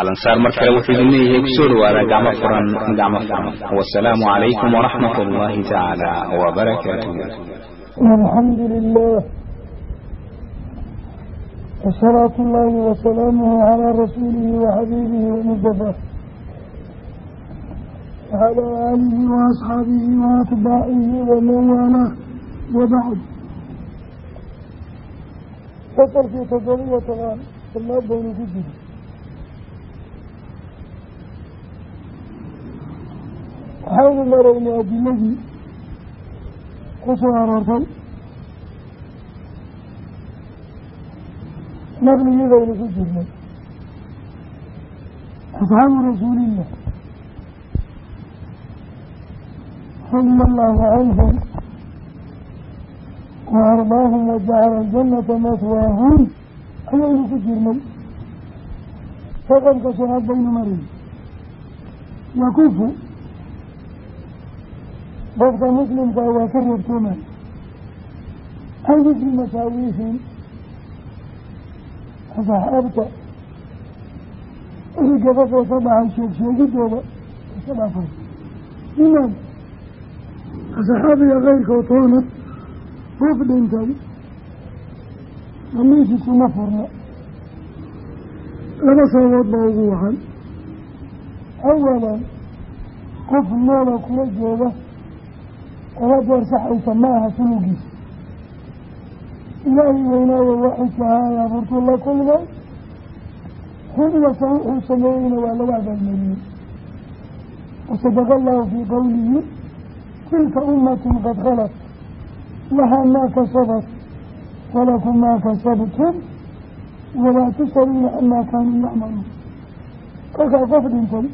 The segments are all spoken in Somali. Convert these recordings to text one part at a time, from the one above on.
alansaar mar kale wuxuu idin leeyahay ku soo dhawaada gacmo furan gacmo furan. Wasalaamu calaykum waraxmat ullaahi tacaala wabarakaatuh alxamdu lilah wasalaatu ullaahi wasalaamuhu calaa rasuulihi waxabiibihi wamustafa wacalaa aalihi waasxaabihi waatbaacihi waman waalaa wabacd fasalkii toddobiyo toban samaad baynu ku jiri waxaynu maraynay adiladii ku soo aroortay? Naqligii baynu ku jirnay. Asxaabu rasuulillah. Radia allahu canhum wa ardaahum wajacala aljannata maswaahum ayaynu ku jirnay. Raqamka shanaad baynu maraynay yakufu qofka muslimkaa waa ka reebtoomay an dikri masaawiihim asxaabta wixii gabadhoo ka dhacay sheeg sheegidooda iska dhaafay imaan asxaabiga keyrkoo toona qof dhintay damiishiisu ma furna laba sababood baa ugu wacan awalan qof noola kula jooga oga deersaxaysa ma aha sulugiisa ilaahay weynaayo waxidka ahaay abuurtuu la kulmay. Xilligasa wuxuu sameeyeyna waa laga abaalmariyey wasadaqa allahu fii qowlihi tilka ummatun qad khalat. Lahaa maa kasabat walakum maa kasabtum walaa tusaluuna camaa kaanuu yacmaluun. Kolkaa qof dhintay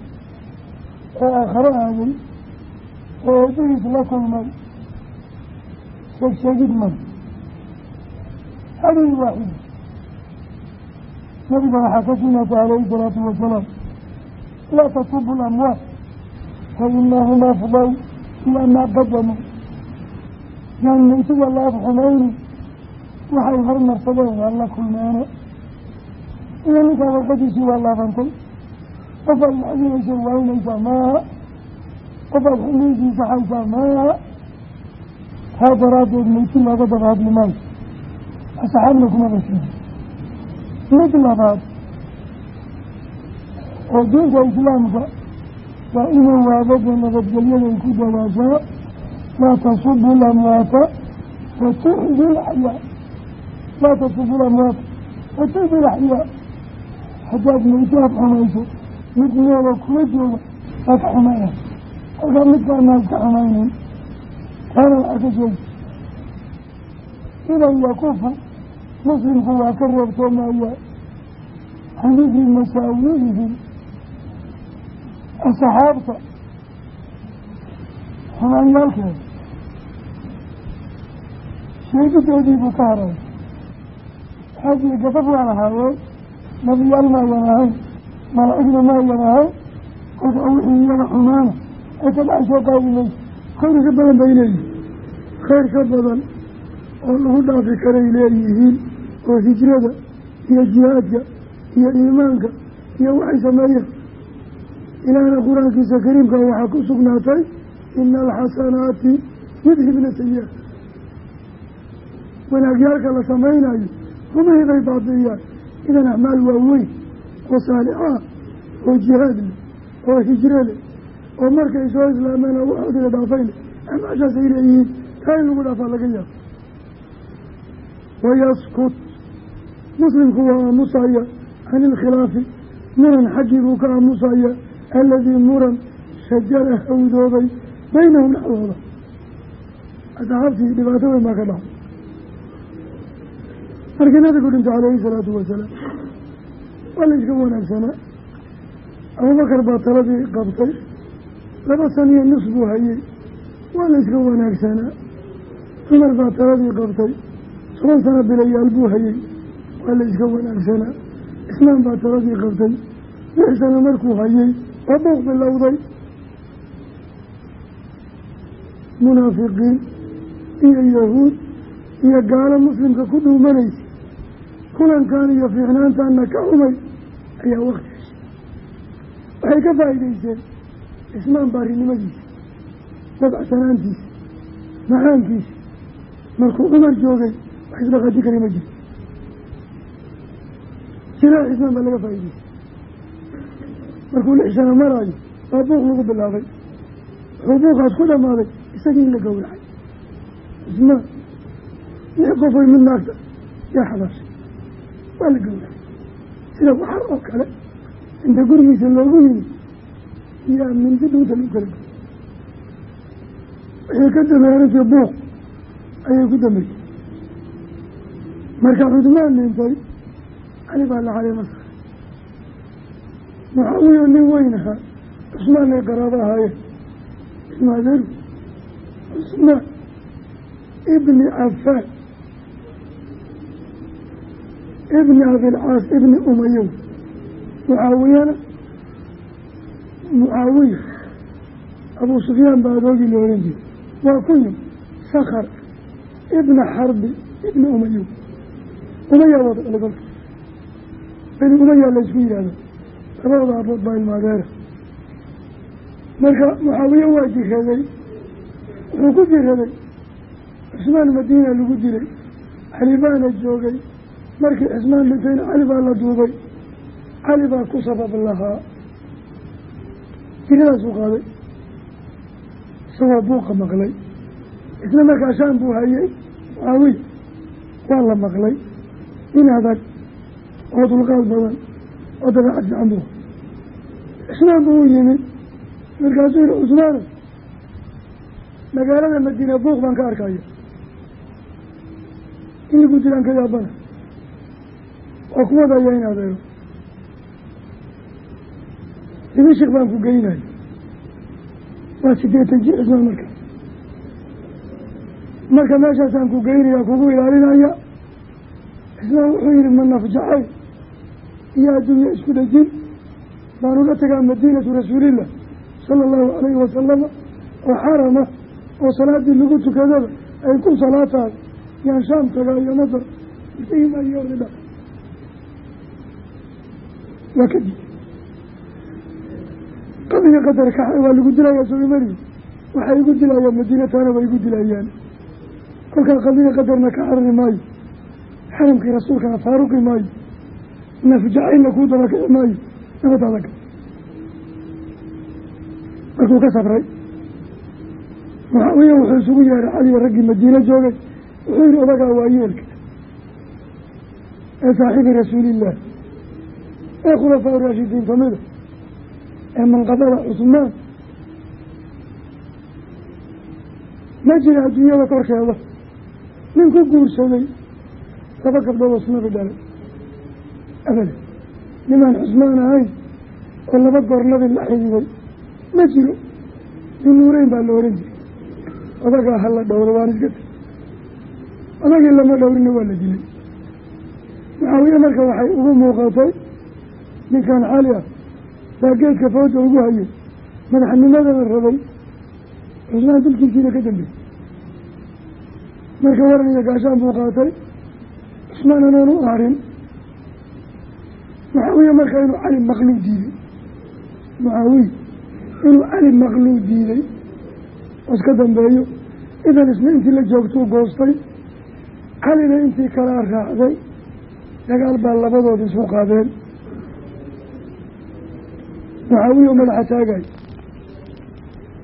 oo aakharo aaday oo eebihiis la kulmay sheegsheegid male hadihi waaxida nabiga waxaa ka sugnatay calayhi salaatu wasalaam laa tasubu lamwaat fa inahum afdaw ilaa maa qadamuu yaan maytiga la af xumayni waxay hormarsadeen waa la kulmeene iyo ninkaa warqadiisii waa laabantay qof ay waxdinaysa waaynaysaa maaha qofaad xilihiisii saxaysaa maaha taa daraaddeed mayti looga dabahadli maayo asxaabna kuma bashirin mid labaad oo diinta islaamka waa inuu waadada nabadgelyaday ku dadaashaa laa tasubu lamwaata wa tu'di laxyaa laa tasubu lamwaata wa tu'di laxyaa haddaad mayti aad xumayso mid noola kula jooga waa ka kolkaa midkaana iska xumaynin taana waxaa ka sheegi idan yakufu muslimku waa ka reebtoomaya can dikri masaawiihim asxaabta xumaanyaalkeeda sheegidoodii buu ka haray xaggii gabadh waa lahaayeen nabiyaal maayan ahayn malaa'igna maayan ahayn kolka wixii iyaga xumaana ka dhax soo qaadi mayso khayr ka badan bay leeyihiin. Khayr ka badan oo lagu dhaafi karay leeyihiin oo hijrada iyo jihaadka iyo iimaanka iyo waxay sameeyeen. Ilaahna qur'aankiisa kariimka waxaa ku sugnaatay ina alxasanaati yudhibna sayi-aat wanaagyaalka la samaynayo humihii bay baabi'iyaan idan acmaal waaweyn oo saalixaa oo jihaad oo hijro leh oo markay soo islaameen waxoodiga dhaafayna acmaashaas ay leeyihiin taa in lagu dhaafaa laga yaabo wayaskut. Muslimku waa aamusaya can ilkhilaafi. Muran xaggii buu ka aamusaya aladii muran shajara hawdoobay baynahum dhexdooda asxaabtii dhibaato weyn baa ka dhaca. Markii nabigu dhintay calayhi salaatu wasalaam waa la iska wanaagsanaa abubakar baa taladii qabtay laba san iyo nus buu hayey waa la iska wanaagsanaa cumar baa taladii qabtay. Toban sano bilayaal buu hayey waa la iska wanaagsanaa ismaan baa taladii qabtay. Lix sano markuu hayey waa buuq bilowday. Munaafiqiin iyo yahuud iyo gaalo muslimka ku dhuumanaysa. Kulankan iyo fiicnaantaana ka xumay ayaa wakti waxay ka faa'iidaysteen ismaan baarinimadiisa dabacsanaantiisa macaankiisa markuu cumar joogay wax isdhaqaji kari ma jirto. Jiraa ismaan baa laga faa'idaystay markuu lix sano maraayo baa buuq lagu bilaabay. Wuxuu buuqaas ku dhammaaday isagii in la gowracay. Ismaan lix qofoy mid naagta yaa xabashay waa la gowracay. Sida waxar oo kale inta gurigiisa loogu yimi mindi dhuuta lagu kala goy wixii ka dambeeyey runtii buuq. Ayay ku dambeysay marka cudmaan dhintay cali baa la calay masar mucaawiya nin weyn ahaa cusmaan ay qaraabo ahaayeen. Ismaaderu cusmaan ibni cafaan ibni abilcaas ibni umayow mucaawiyana mucaawiya abuu sufyaan baa adoogii la oran jiray. Waa kunyo sakar ibna xarbi ibni umayow umayaa wada dhalay kolka beni umayaa laysku yidhaahdo labadooda abood baa ilmaadeera marka mucaawiye waa jiraday wuxuu ku jiraday cusmaan madiina lagu dilay cali baana joogay. Markii cismaan dhintayna cali baa la duubay. Cali baa ku sabab lahaa jiradaasuu qaaday. Isagoo buuqa maqlay. Isla markaa shaan buu hayay mucaawiya waa la maqlay. In adag oo dulqaad badan oo dabeecad fiican buu cismaan buu u yimid. Markaasuu yihi cusmaano magaalada madiina buuq baan ka arkaya. In lagu dilaan ka yaabana. Oo kuwadaya in adeero dimashik baan ku geynaya waa sideetan jir cismaan marka. Marka meeshaasaan ku geynaya kugu ilaalinaya cismaan wuxuu yihi ma nafjacay iyo adduunya isku dhejin baanu la tagaa madiinatu rasuulillah sala allahu calayhi wasalama oo xarama oo salaadii lagu tukadaba ay ku salaatahay yaan shaam tagaa iyo masar imayo ordha waa kadib qadiga qadar ka waa lagu dilayaa soomali waxay igu dilayaan madiinataana way igu dilayaan kolkaa qadiga qadarna ka carari maayo. Xaramkii rasuulkana faaruqi maayo. Nafjacayna kuu dabakici maayo. Nabadaada gal markuu ka sabray mucaawiya wuxuu isugu yeeray caliyo raggii madiine joogay. Wuxuu yihi odagaa waa yeelka. Ee saaxiibi rasuulillaah ee khulafaa raashidiin kamida ee manqabada cusmaan. Ma jira adduunyada korkeeda nin ku guursaday laba gabdhood oo sunabi dhalay. Abada nimaan cusmaan ahayn oo laba goor nabi la xididay ma jiro. Nin nuureyn baa la oran jiray. Odagaa hala dhowro waan iska tag. Odagii lama dhowrina waa la dilay. Mucaawiye marka waxay ugu muuqatay ninkan cali ah baa geedka fooda ugu hayay madaxnimadana rabay cusmaan dilkiisiina ka dambeeyey marka waran iyo gaashaan buu qaatay cusmaan anaan u aarin. Mucaawiye marka inuu cali maqluu diiday mucaawiye inuu cali maqluu diiday oo iska dambeeyo idan isna intii la joogtuu goostay calina intii kalaa raacday dagaal baa labadooda isku qaadeen mucaawiya oo madaxa taagay.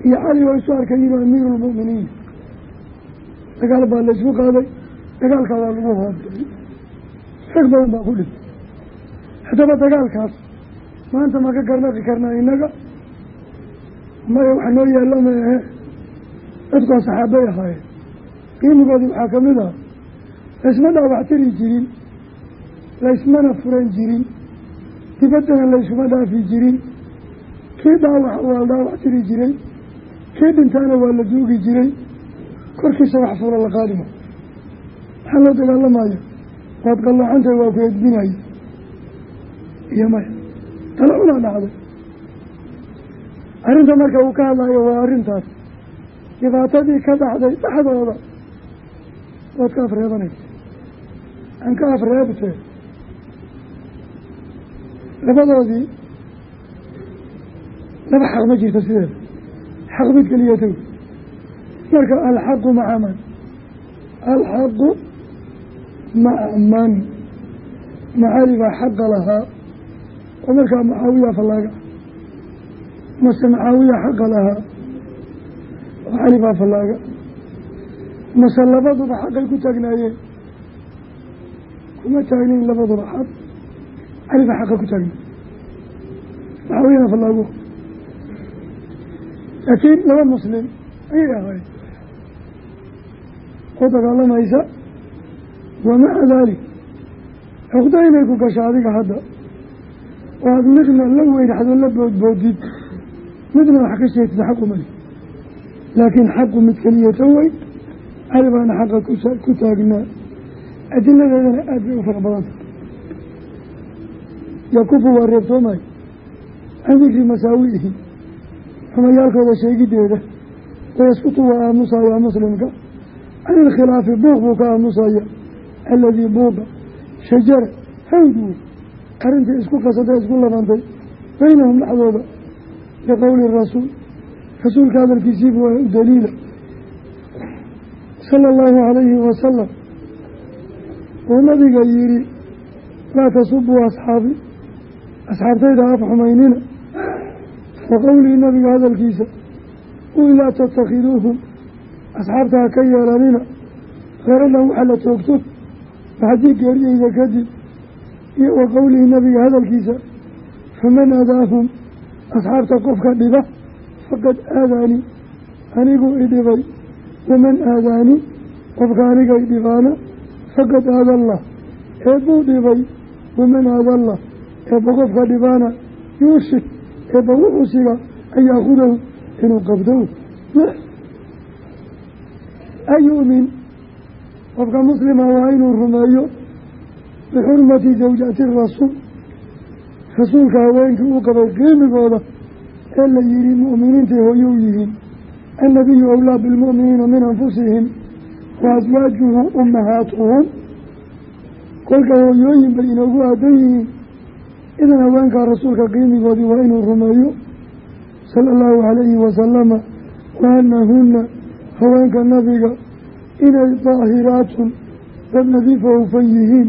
Iyo cali oo isu arkay inuu amiiru lmu'miniin dagaal baa la isku qaaday dagaalkaa waa lagu hoobay rag badan baa ku dhintay haddaba dagaalkaas maanta ma ka garnaqi karnaa innaga? Maya wax noo yaalla ma ahe. Dadkoo saxaabay ahaayeen. Qiimigoodii waxaa ka mid ah laysma dhaawactiri jirin laysmana furan jirin dibaddana layskuma dhaafi jirin kii dhaawac waa dhaawac tiri jiray kii dhintaana waa la duugi jiray. Korkiisa wax fura la qaadima maxaa loo dagaalamaya waad qalloocantahay waa ku edbinaya iyo maya tala cunaa dhacday. Arrinta marka uu ka hadlayo waa arrintaas. Dhibaatadii ka dhacday dhexdooda. Waad ka afreebanaysa. Aan ka afreebtee labadoodii laba xaq ma jirto sideeda xaq mid keliya tow marka alxaqu maca man alxaqu maca man macali baa xaqa lahaa. Oo markaa mucaawiya fallaaga. Mase mucaawiya xaqa lahaa. Oo cali baa fallaaga. Mase labaduba xaqay ku taagnaayeen. Kuma taagnayn labaduba xaq. Cali xaqa ku taagna mucaawiyana fallaago laakiin laba muslim ayay ahayd oo dagaalamaysa wa maca daalik cuqdo inay ku gasho adiga hadda oo aada midna la weynaxdo la boodboodid midna wax ka sheegtid xaqu mali laakiin xaqu mid keliyata weyn cali baana xaqa ku taagnaa adiladeedana aada bay u fara badanta yakufu waa reebtoomayo masaawi'ihi xumayaalkooda sheegideeda wayaskutu waa aamusaya muslimka. Can ilkhilaafi buuq buu ka aamusaya. Aladii buuqa shajara hawd wey arrintii isku qasatay isku labantay. Baynahum dhexdooda liqowli rasuul. Rasuulka hadalkiisiibu waa u daliila. Sala allahu calayhi wasalam uu nabiga yihi laa tasubuu asxaabi. Asxaabtayda af xumaynina wa qowlii nabiga hadalkiisa u laa tatakhiduuhum asxaabta ha ka yeelanina kheyradan waxa la toogto haddii geeriyeyda kadib iyo wa qowlihi nabiga hadalkiisa faman aadaahum asxaabta qofka dhiba faqad aadaani aniguu idhibay waman aadaani qofka aniga idhibaana faqad aada allah eebbuu dhibay waman aada allah eebba qofka dhibaana yuushik eebba wuxuu siga an yaakudahu inuu qabdow? Ayumin qofka muslima waa inuu rumeeyo bixurmati zawjati rasuul. Rasuulka haweenkii uu qabay qiimigooda ee la yihi mu'miniintay hooyou yihiin. Annabiyu awlaa bilmu'miniina min anfusihim wa aswaajuhu ummahaatuhum kolka hooyooyin bay inoogu aadan yihiin idan haweenkaa rasuulka qiimigoodii waa inuu rumeeyo sala allahu calayhi wasalama wa anahunna haweenka nabiga inay daahiraatun dad nadiifa hufan yihiin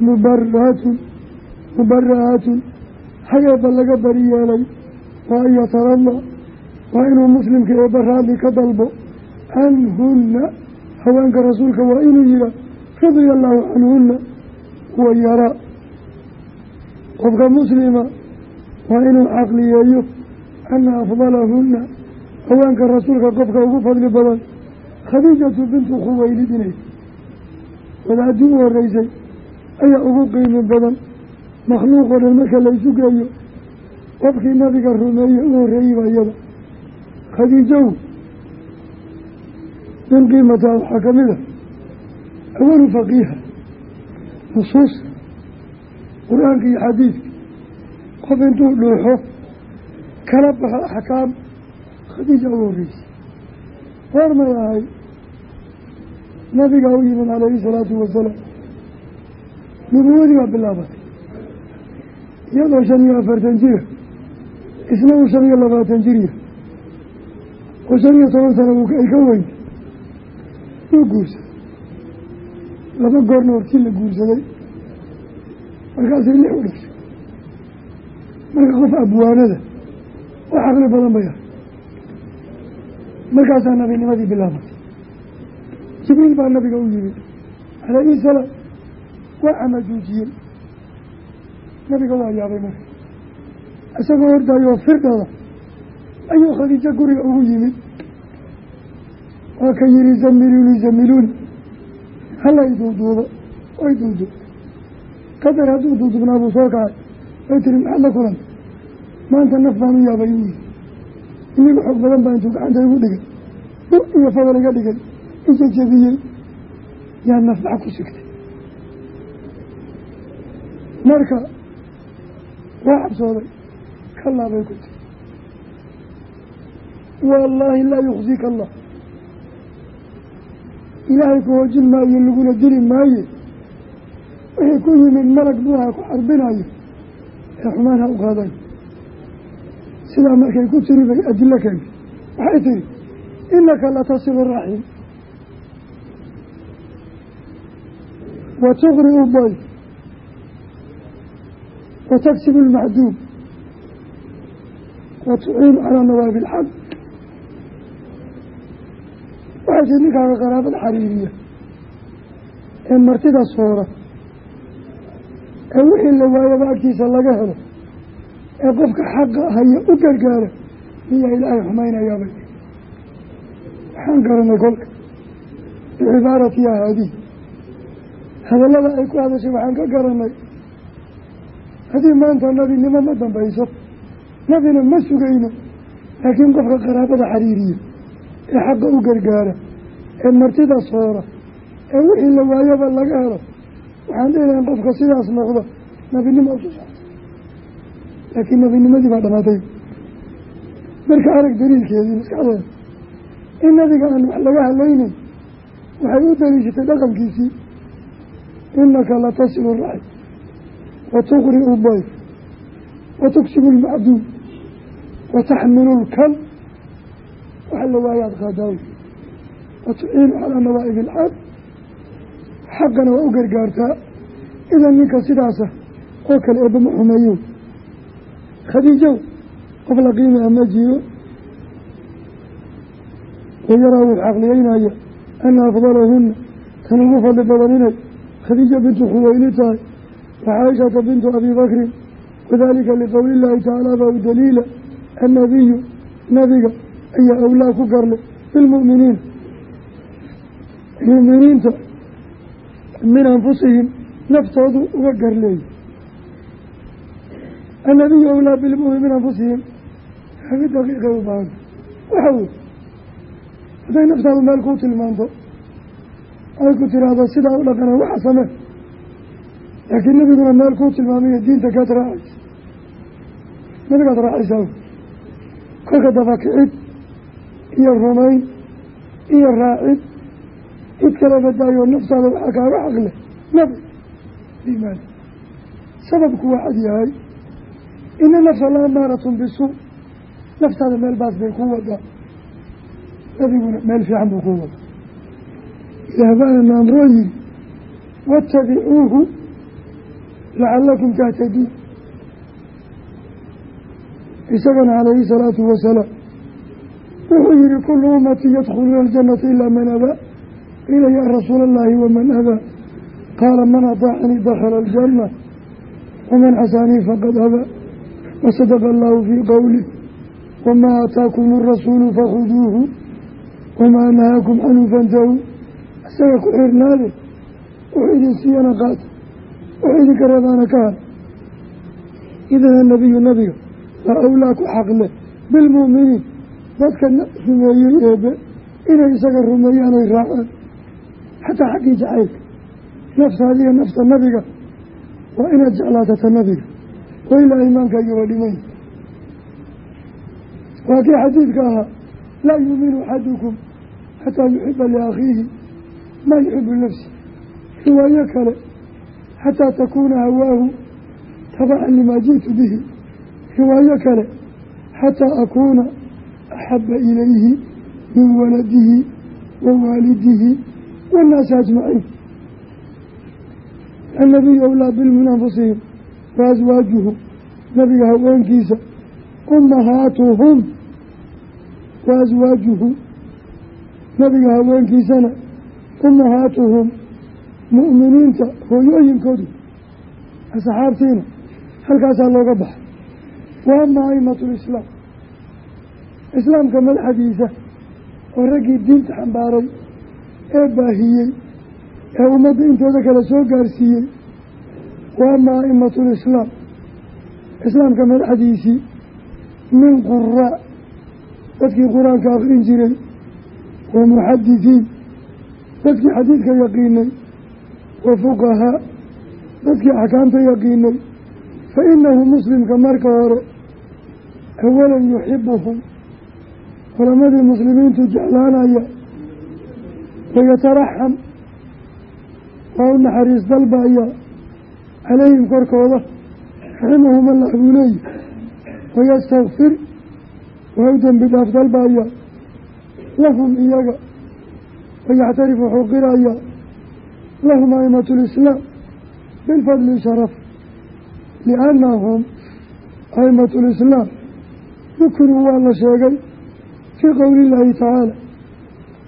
mubaraatun mubara'aatun xageeba laga bari yeelay waa an yatarada waa inuu muslimka eebba raadli ka dalbo. Canhunna haweenka rasuulka waa inuu yihaa radia allaahu canhunna kuwa yaraa qofka muslima waa inuu caqliyeeyo ana afdalahunna haweenka rasuulka qofka ugu fadli badan khadiijatu bintu khuwaylid inay wadaadii u horeysay ayaa ugu qiimi badan makhluuq oo dhan marka laysu geeyo qofkii nabiga rumeeye u horreeyey baa iyada. Khadiijow min qiimataa waxaa ka mid a awalu faqiiha nusuusta qur'aanka iyo xadiidka qof intuu dhuuxo kala baxo axkaam khadiija ugu horreysay. Goormay ahay nabigaa u yimid calayhi salaatu wasalaam nubuwadii baa bilaabatay. Iyadoo shan iyo afartan jira isna uu shan iyo labaatan jirya oo shan iyo toban sana ay ka weyntay wuu guursaday. Laba goorna hortii la guursaday markaasay lix dhashay marka qof abwaanada oo xaqli badan bay ahay markaasaa nabinimadii bilaabatay jibriil baa nabiga u yimid calayhi salaam waa camajuujiyey nabiga waa yaabay marka. Isagoo ordayoo firdhada ayuu khadiijo guriga ugu yimid. Waa ka yihi zamiluuni zamiluuni hala y duuduubo way duuduub qadar hadduu duuduubnaa buu soo kacay. Way tiri maxaad la kulanta maanta naf baan u yaabay. U yihi inigu xoog badan baa intuu gacanta igu dhigay. Bur iyo fadal iga dhigay. Ijajabiyey yaa nafbax ku sigtay marka waa cabsooday. Ka laabay ku tiri wallaahi laa yuksika allah. Ilaahay ku hoojin maayo laguna dili maaye wixii ku yimid malag buuha ku xarbinayo ee xumaan ha u qaaday sidaa markay ku tiri bay adilo keentay waxay tihi inaka latasilu raxiim. Wa tuqri'u dayf wa taksibu lmacduum wa tuciinu calaa nawaabi waxay tii ninkaaga qaraabad xariiriya. Ee martida soora ee wixii la waayaba agtiisa laga helo ee qofka xaqa haya u gargaara miyaa ilaahay xumaynayaabay waxaan garanay kolka bicibaaratiha haadihi hadallada ay ku hadashay waxaan ka garanay haddii maanta nabinimo ma dambayso nabina ma sugayno laakiin qofka qaraabada xariiriya ee xaqa u gargaara ee martida soora ee wixii la waayaba laga helo waxaan dhihilahan qofka sidaas noqda nabinimo socto laakiin nabinimadii baa dhamaatay. Marka arag daliilkeedii maskaxdeeda in nabiga aan wax laga hadlaynin waxay u daliishatay dhaqankiisii inaka latasilu raxim wa tuqri'u dayf wa tuksibu lmacduum wa taxmilu lkal waxa la waayaad qaadaaw wa tuciinu calaa nawaa'ib ilxaq xaqana waa u gargaartaa idan ninka sidaasa oo kale eebama xumeeyo. Khadiijow qof la qiimi ama jiro wayaraa wuu caqliyeynaya ana afdalahuna tan ugu fadli badan inay khadiija bintu xuweyli tahay wa caaishata bintu abi bakrin wadalika liqowli illaahi tacaala baa daliila annabiyu nabiga ayaa awlaa ku garlay bilmu'miniina mu'miniinta min anfusihim naftoodu uga garleeyay. Annabiyu awlaa bilmu'min min anfusihim hagi daqiiqay u baahanta waxa wey hadday naftaadu meel kuu tilmaanto ay ku tiraahdo sidaa u dhaqana waxa samee laakiin nabiguna meel kuu tilmaamayo diinta kaad raacaysa nabigaad raacaysaa kolka dabakicid iyo rumayn iyo raacid cid kale badaayo naftaada waxaa kaaga xaqle nabi limaada sababku waa cad yahay. Ina nafsa la amaaratun bisuu naftaada meel baas bay ku wadaa nabiguna meel fiican buu ku wada. Ilaah baana amroo yiri waatabicuuhu lacalakum tahtaduun isagana calayhi salaatu wasalaam wuxuu yihi kulu ummatii yadkhuluuna aljanata ilaa man abaa qiila yaa rasuula allahi waman abaa qaala man ataacanii dakhala aljanna waman casaanii faqad abaa wasadaqa allahu fii qowlih wamaa aataakum arasuulu fakhuduuhu wamaa nahaakum canhu fantahuu isaga ku xirnaade wuxuu idin siiyana qaata wuxuu idinka reebaana ka har idan anabiyu nabiga waa awlaa ku xaqle bilmu'miniin dadka rumeeyey eebe inay isaga rumeeyaan raacaan xataa xaggii jacaylka naftaadiga nafta nabiga waa inaad jeclaatata nabiga wa ilaa iimaankaaga waa dhimay waa kii xadiidka ahaa laa yuuminu axadukum xataa yuxiba liakhiihi maa yuxibu nafsi riwaayo kale xataa takuuna hawaahu tabacan limaa ji'tu bihi riwaayo kale xataa akuuna axaba ilayhi min waladihi wa waalidihi waannaasi ajmaciin annabiyu awlaa bil min anfusihim wa aswaajuhu nabiga haweenkiisa ummahaatuhum wa aswaajuhu nabiga haweenkiisana ummahaatuhum mu'miniinta hooyooyinkoodu asxaabtiina halkaasaa looga baxay wa ama aimatulislaam islaamka madaxdiisa oo raggii diinta xambaaray ee baahiyey ee ummadda intooda kale soo gaarsiiyey wa ama aimatulislaam islaamka madaxdiisii min quraa dadkii qur'aanka akrin jiray wa muxadisiin dadkii xadiidka yaqiinay wa fuqahaa. Dadkii axkaamta yaqiinay fa inahu muslimka marka hore awalan yuxibuhum culamadii muslimiintu jeclaanaya wayataraxam waa u naxariis dalbaya calayhim korkooda raximahum allah buu leeyi wayastakfir waa u dembi dhaaf dalbaya lahum iyaga wayaxtarif wuxuu qiraya lahum aimatu lislaam bilfadli sharaf liannahum aimatu lislaam dukuruu waa la sheegay fii qowli illaahi tacaala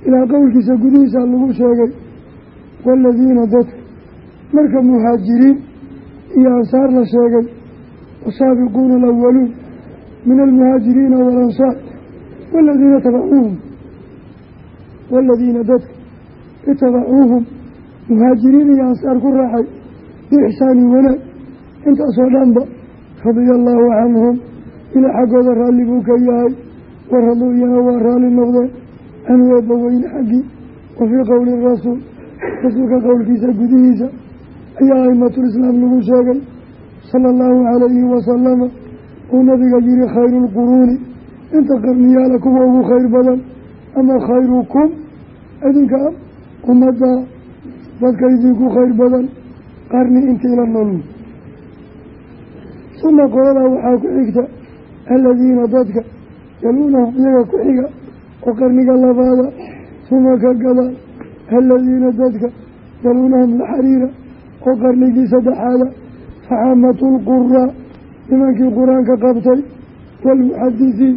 ilaa qowlkiisa gudihiisa lagu sheegay waaladiina dadka marka muhaajiriin iyo ansaar la sheegay wasaabiquuna alawaluun min almuhaajiriina waalansaar waaladiina tabacuuhum waaladiina dadka itabacuuhum muhaajiriin iyo ansaar ku raacay biixsaani wanaag. Intaasoo dhanba radia allaahu canhum ilaa xaggooda raalli buu ka yahay waraduu iyana waa raalli noqdeen canhu eebba weyne xaggii wa fii qowli rasuul. Rasuulka qowlkiisa gudihiisa ayaa aimatulislaam lagu sheegay sala allahu calayhi wasalama uu nabiga yihi khayru lquruuni inta qarniyaala kuwa ugu khayr badan ama khayrukum idinka ummadda dadka idinku khayr badan qarni intii la nool. Suma qoladaa waxaa ku xigta aladiina dadka yaluunahum iyaga ku xiga oo qarniga labaada suma ka gadaan aladiina dadka yaluunahum la xariira oo qarnigii saddexaada faxamatu lquraa nimankii qur'aanka qabtay waalmuxadisiin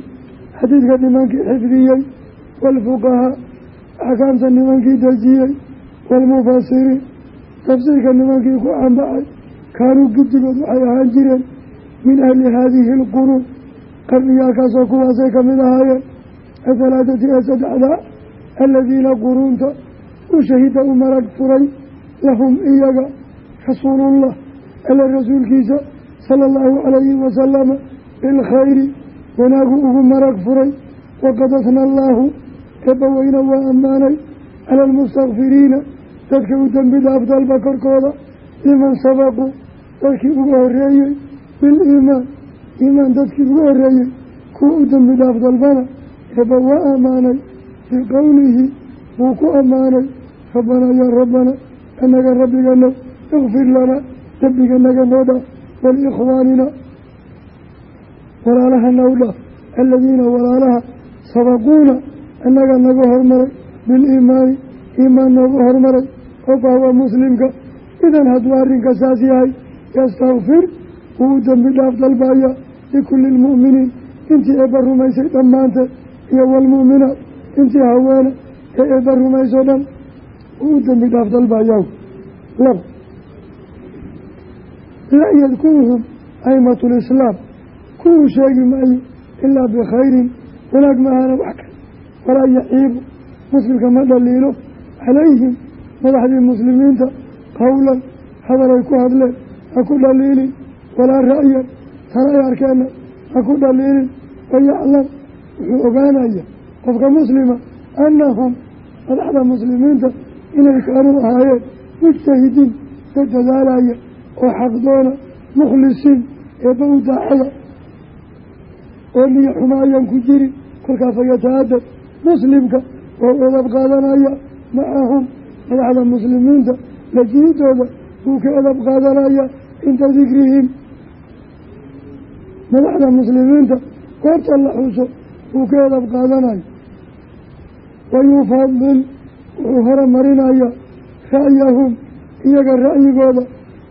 xadiidka nimankii xifdiyey waalfuqahaa axkaamta nimankii dejiyey waalmufasiriin tafsiirka nimankii ku cambaxay kaanuu guddigood waxay ahaan jireen min ahli haadihi alquruun qarniyaalkaasoo kuwaasay ka ahaayeen athalaatati ee saddexdaa aladiina quruunta u shahida u marag furay lahum iyaga rasuulullah alla rasuulkiisa sala allahu calayhi wasalama bilkhayri wanaagu ugu marag furay waqad asna allaahu eebbaweyne waa ammaanay cala almustakfiriina dadka u dembi dhaaf dalba korkooda liman sabaquu dadkii ugu horeeyey biliimaan iimaan dadkii ugu horeeyey kuwa u dembi dhaaf dalbana eebba waa ammaanay. Fii qowlihi wuu ku ammaanay. Rabbanaa yaa rabbana anaga rabbigana ikfir lanaa dembiganaga noo dhaaf waliikhwaanina walaalahana u dhaaf aladiina walaalaha sabaquuna annaga naga hormaray. Biliimaani iimaan nooga hormaray. Oo fahwa muslimka idan hadduu arrinka saas yahay yastakfir wuu dembi dhaaf dalbaya likulli lmu'miniin intii eebba rumaysay dhammaanteed iyo waalmu'minaat intii haweene ee eebba rumaysoo dhan wuu u dembi dhaaf dalbayaa laba laa yadkuruhum aimatu lislaam kuwuu sheegi maayo ilaa bikhayrin wanaag maahana wax kale walaa yaxiibu muslimka ma dhaliilo. Calayhim madaxdii muslimiinta qowlan hadalay ku hadleen ha ku dhaliilin. Walaa ra'yan tana ay arkeenna ha ku dhaliilin. Wayaclam wuxuu ogaanaya qofka muslima annahum madaxda muslimiinta inay kaanuu ahaayeen mujtahidiin dad dadaalaya oo xaqdoona mukhlisiin eebba u daacada oo niyo xuma ayaan ku jirin kolkaa fayataadad muslimka oo edab qaadanaya macahum madaxda muslimiinta lajiidooda wuu ka edab qaadanaya cinda dikrihim. Madaxda muslimiinta goorta la xuso wuu ka edab qaadanayo wayufadil wuxuu horumarinaya ra'yahum iyaga ra'yigooda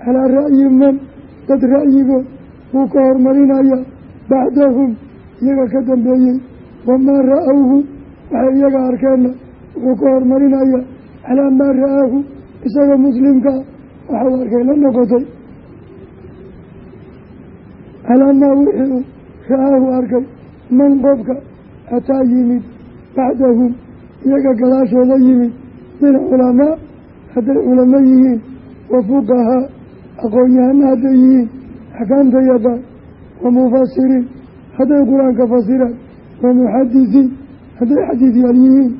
calaa ra'yi man dad ra'yigood wuu ka horumarinaya bacdahum iyaga ka dambeeyey. Wamaa ra'awhu waxay iyaga arkeenna wuxuu ka horumarinaya calaa maa ra'aahu isaga muslimkaa waxau arkay la noqotay. Calaamaa wixii uu ra'aahu arkay man qofka ataa yimid bacdahum iyaga gadaashooda yimid. Min culamaa hadday culamo yihiin wa fuqahaa aqoon-yahano hadday yihiin axkaamta yaqaan wa mufasiriin hadday qur'aanka fasiraan wa muxadisiin hadday xadiidyaal yihiin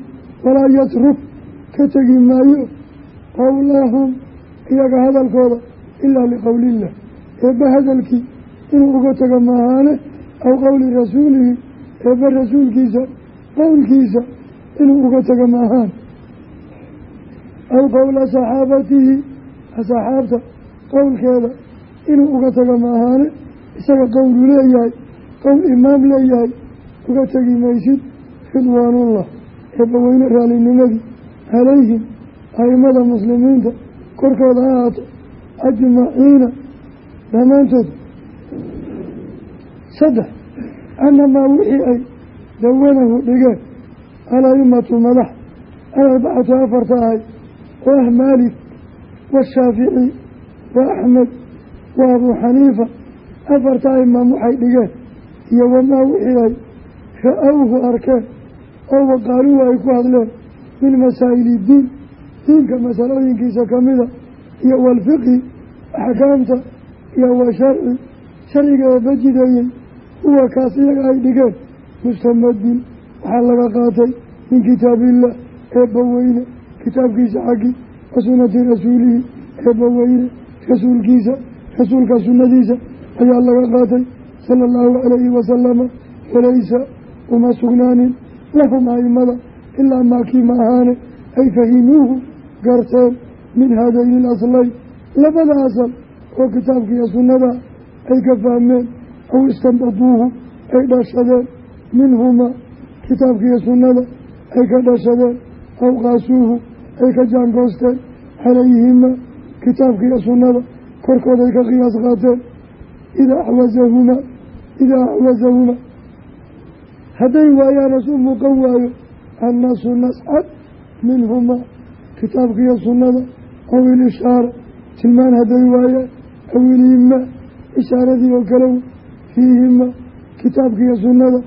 walaa yatruk ka tegi maayo qowlahum iyaga hadalkooda ilaa liqowlillah eebba hadalkii inuu uga tago maahaane aw qowli rasuulihi eebba rasuulkiisa qowlkiisa inuu uga tago maahaan aw qowla saxaabatihi asxaabta qowlkeeda inuu uga tago maahaane isaga qowlu leeyahay qowl imaam leeyahay uga tegi maysid ridwaanullah. Eebbaweyne raalinimadii calayhim aimada muslimiinta korkooda ha ahaato ajmaciina dhammaantood. Saddex annamaa wixii ay dawanahu dhigeen alaimatu madax alarbacatu afarta ahay oo ah maalik washaafici wa axmed wa abuu xaniifa afarta imaam waxay dhigeen iyo wamaa wixii ay ra'awhu arkeen oo waqaaluhu ay ku hadleen min masaa'ili diin diinka masalooyinkiisa kamida iyo walfiqhi axkaamta iyo wa sharci sharciga eeba jideeyey huwa kaas iyaga ay dhigeen. Mustamadun waxaa laga qaatay min kitaabiillah eebbaweyne kitaabkiisa xaggi wa sunnati rasuulihi eebbaweyne rasuulkiisa rasuulka sunnadiisa ayaa laga qaatay sala allahu calayhi wasalama walaysa uma sugnaanin lahum aimada ilaa maakii ma ahaane ay fahimuuhu garteen min haadayni ilaslayn labada asal oo kitaabkiiyo sunnada ay ka fahmeen aw istanbaduuhu ay dhashadeen minhumaa kitaabkiiyo sunnada ay ka dhashadeen aw qaasuuhu ay ka jaangoosteen calayhima kitaabkiiyo sunnada korkooday ka qiyaas qaateen idaa axwasahumaa idaa axwasahumaa hadday waayaan asu muuqan waayo annasu nascad minhumaa kitaabkiiyo sunnada aw ilishaara tilmaan hadday waayaan aw ilima ishaaradii oo kale fiihima kitaabkiiyo sunnada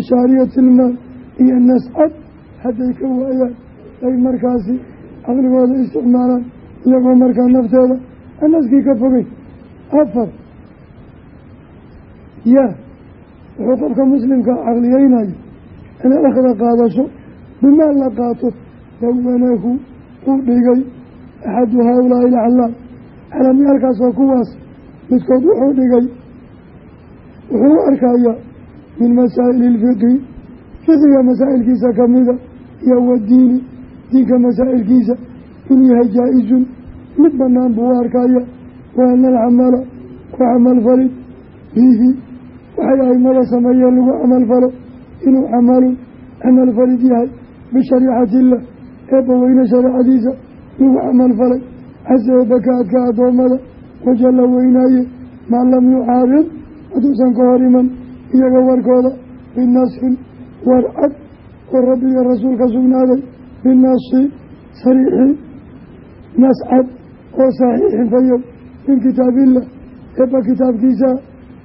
ishaariyo tilmaan iyo nascad hadday ka waayaan ay markaasi caqligooda isticmaalaan iyagoo markaa nafteeda anaskii ka fogay afar yaa wuxuu qofka muslimka caqliyeynayo inay akhda qaadasho bimaa la qaato dawanahu uu dhigay axadu haa-ulaahi ilaclaam calamyaalkaasoo kuwaas midkood wuxuu dhigay wuxuu u arkayaa min masaa'ili ilfiqhi fiqiga masaa'ilkiisa kamida iyo wadiini diinka masaa'ilkiisa inuu yahay jaa-izun. Mid banaan buu u arkaya wa ana alcamala ku camalfalid bihi waxay aimada sameeyeen lagu camalfalo inuu camalun camalfalid yahay bishariicati illah eebbaweyne shareecadiisa lagu camalfalay casa eebaka adka addoommada wajalla weynaaye maa lam yucaarid hadduusan ka hor iman iyaga warkooda binasxin war cad oo rabbi iyo rasuulka sugnaaday binasi sariixin nas cad oo saxiixin fayow min kitaabillah eebba kitaabkiisa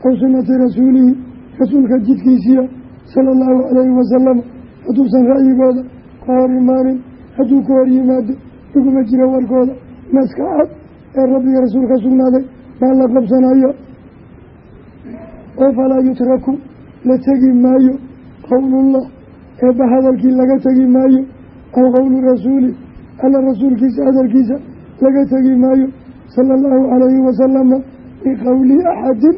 aw sunnati rasuulihi rasuulka jidkiisiya sala allahu calayhi wasalam hadduusan ra'yigooda ka hor imaanin hadduu ka hor yimaado iguma jira warkooda naska cad ee rabbiga rasuulka sugnaaday baa la qabsanaya oo falaa yutraku la tegi maayo qowlullah eebba hadalkii laga tegi maayo aw qowlu rasuuli alla rasuulkiisa hadalkiisa laga tegi maayo sala allahu calayhi wasalama biqowli axadin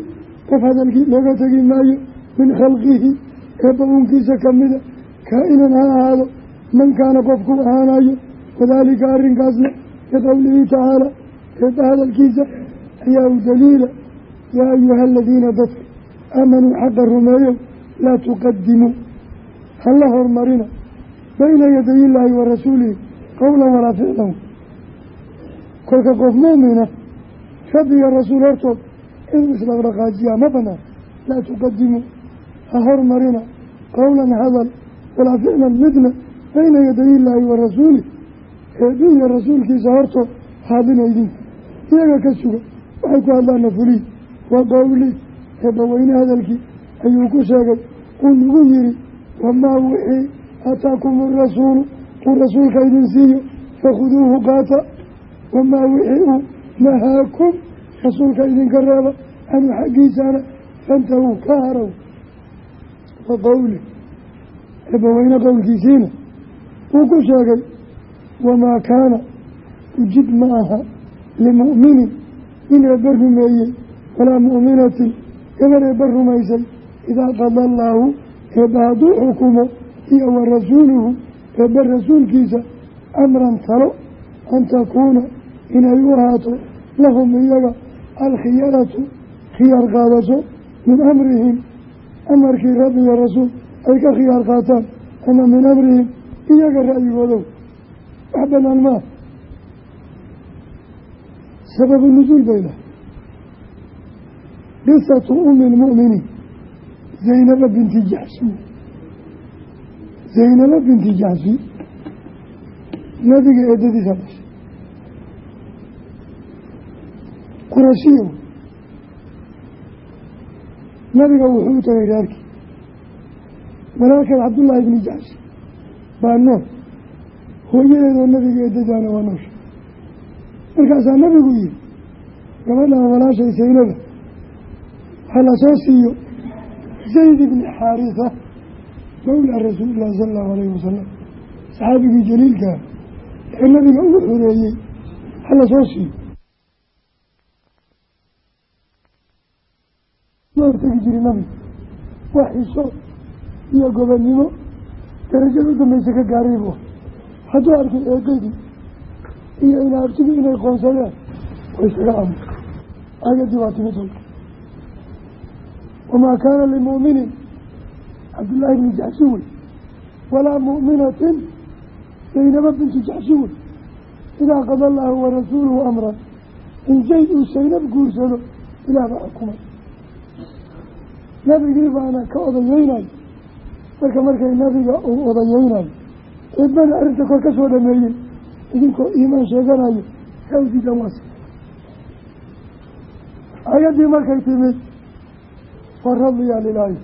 qof hadalkii looga tegi maayo min khalqihi eebba uunkiisa kamida kaa-inan ha ahaado man kaana qofku ahaanayo wadaalika arrinkaasna biqowlihi tacaala eebba hadalkiisa ayaa u daliila yaa ayuha aladiina dadka aamanuu xaqa rumeeyow laa tuqadimuu hala hormarina bayna yaday illaahi wa rasuulihi qowlan walaa ficlan kolka qof muumina rabbiga rasuul hortood inuu isdhaqdhaqaajiyaa ma banaan laa tuqadimuu ha hormarina qowlan hadal walaa ficlan midna bayna yaday illaahi wa rasuulih eebbihiyo rasuulkiisa hortood haadina idinka iyaga ka suga waxay ku hadlaana fuliyi wa qowli eebbaweyne hadalkii ayuu ku sheegay. Uu nagu yidhi wamaa wixii aataakum arasuulu uu rasuulka idin siiyo fakhuduuhu qaata. Wamaa wixii uu nahaakum rasuulka idinka reeba anu xaggiisana fantahuu ka harow. Wa qowli eebbaweyne qowlkiisiina wuu ku sheegay wamaa kaana ujid ma aha limu'minin in eebba walaa mu'minatin gabar eebba rumaysay idaa qada allaahu eebba hadduu xukumo iyo wa rasuuluhu eebba rasuulkiisa amran talo an takuuna inay u ahaato lahum iyaga alkhiyaratu khiyaar qaadasho min amrihim amarkii rabbi iyo rasuul ay ka khiyaar qaataan ama min amrihim iyaga ra'yigoodow wax banaan maaha qisatu umi lmu'miniin zaynaba binti jaxsi zaynaba binti jaxsi nabiga eedadiisa dhashay qurashiyo nabiga wuxuu u tagay reerkii walaalkeed cabdullaahi bni jaxsi baa nool hooyadeedoo nabiga eedadaana waa noosha markaasaa nabigu yihi gabadhan walaashay saynaba ha la soo siiyo zayd ibni xaarisa mawlaa rasuulillahi sala allahu alayhi wasalam saxaabigii jaliilkaa ee nabiga ugu xoreeyey ha la soo siiyo ma hortegi jiri nabiga waa xiso iyo gobonnimo darajada u dambaysa ka gaaray buu. Hadduu arkay eedadii iyo inaartigii inay qoonsadeen way isaga aamusa aayadii waa timid wamaa kaana limu'minin cabdullaahi bni jaxsi wey walaa mu'minatin saynaba bintu jaxsi wey idaa qada allaahu warasuuluhu amran in zayd uu saynab guursado ilaah baa xukumay nabigii baana ka odayeynayo marka markay nabiga uu odayeynayo eebana arrinta kor ka soo dhameeyey idinkoo iimaan sheeganayo hawdidan waasi ayaddii markay timid fa radiya lilaahi.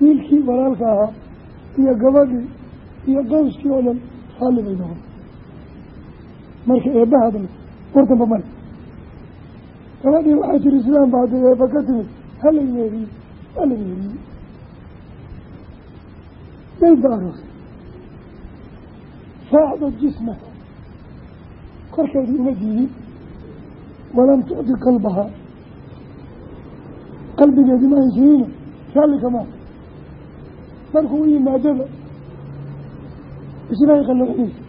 Wiilkii walaalka ahaa iyo gabadhii iyo qowskii oo dhan raalli bay noqon. Marka eebba hadlay wartanba male gabadhii waxay tiri islaam ba hadday eebba ka timid hala yeeriye hala yeeriye zayd ba aroosay faacda jisma. Korkeedii uma diidin. Walam tucdi qalbaha qalbigeedii ma haysiina raalli kamaa markuu u yimaadaba isnaay qallocinaysa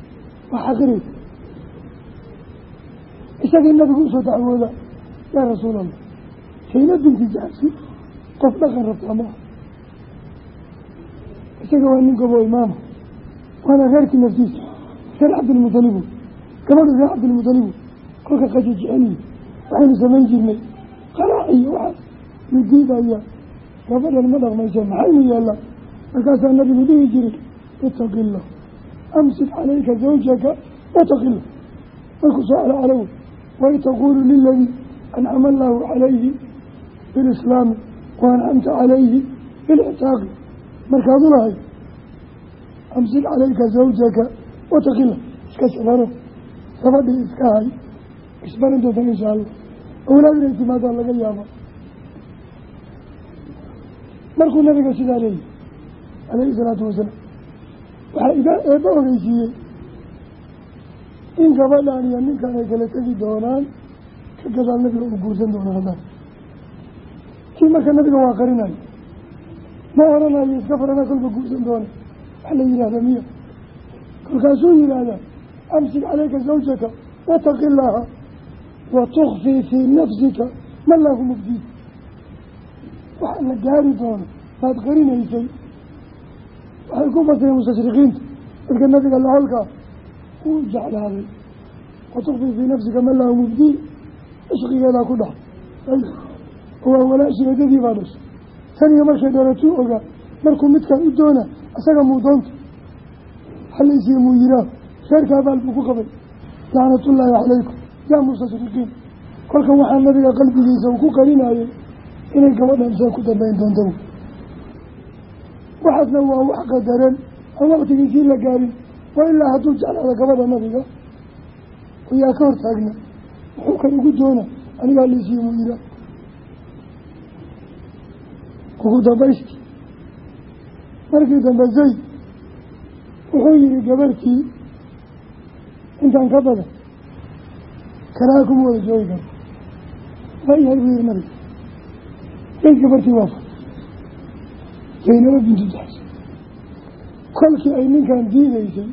waa xaqiraysa isagii nabigu u soo dacwooda yaa rasuul allah sayna binti jaxsi qof dhaqan rabtaa maaha isaga waa nin gobo imaama waana reerkii naftiisa reer cabdilmutalibu gabadhu reer cabdilmutalibu kolka qaji jeceliyi waxaynu samayn jirnay qaraac iyo waxaas yudiidaya gabadhan ma dhaqmaysa maxaynu yeelaa markaasaa nabigu dhihi jiray itaqi illah amsik calayka zawjaka wataqi illah markuu soo calacalow way taquulu liladii ancama allaahu calayhi bilislaami wa ancamta calayhi bilictaaqi markaad u lahay amsik calayka zawjaka wataqi illah iska sabano gabadhii iska hay isbaran doonta insha allah. Awlaad laga yaaba markuu nabiga sidaa leeyahy calayhi salaatu wasalaam waxaa iga eebba ogeysiiyey in gabadhan iyo ninkan ay kala tegi doonaan ka gadaal nabiga uu guursan doono haddaan kii marka nabiga waa qarinayo ma oranayo iska farana kolba guursan doona. Wax la yidhaahda miya kolkaasuu yidhaahdaa amsik calayka zawjaka wataqi illaaha wa tukfii fii nafsika ma mubdiid waxa la gaari doono baad qarinaysay waxay ku fasireen mustashriqiinta dadka nabiga laholkaa uu jeclaaday. Wa tukfii fii nafsika ma lahu mubdiid cishqigeedaa ku dhax. Waa walaashii eedadii baa dhashay. Taniyo markay dhalatuu ogaa markuu midkaan u doona isaga muu doonta. Halaysiiya muu yiraa reerka abaal buu ku qabay. Lacnatullaahi calaykum yaa mustashriqiin kolkan waxaa nabiga qalbigiisa uu ku qarinayay inay gabadhan saa ku dambayn doonto. Waxaasna waa wax qadaran aan waqtigiisii la gaarin waa ilaa hadduu jeclaada gabadha nabiga. Oyaa ka hortaagna muxuu kan ugu doona anigaa liisiimu yira ugu dambaysti markii dambe zayd wuxuu yihi gabarhtii intaan ka badan karaha kuma wada joogi karo? Waa yahay buu yihi nabiga zayd gabarhtii waa zaynabo bintu jaxs kolkii ay ninkan diidaysay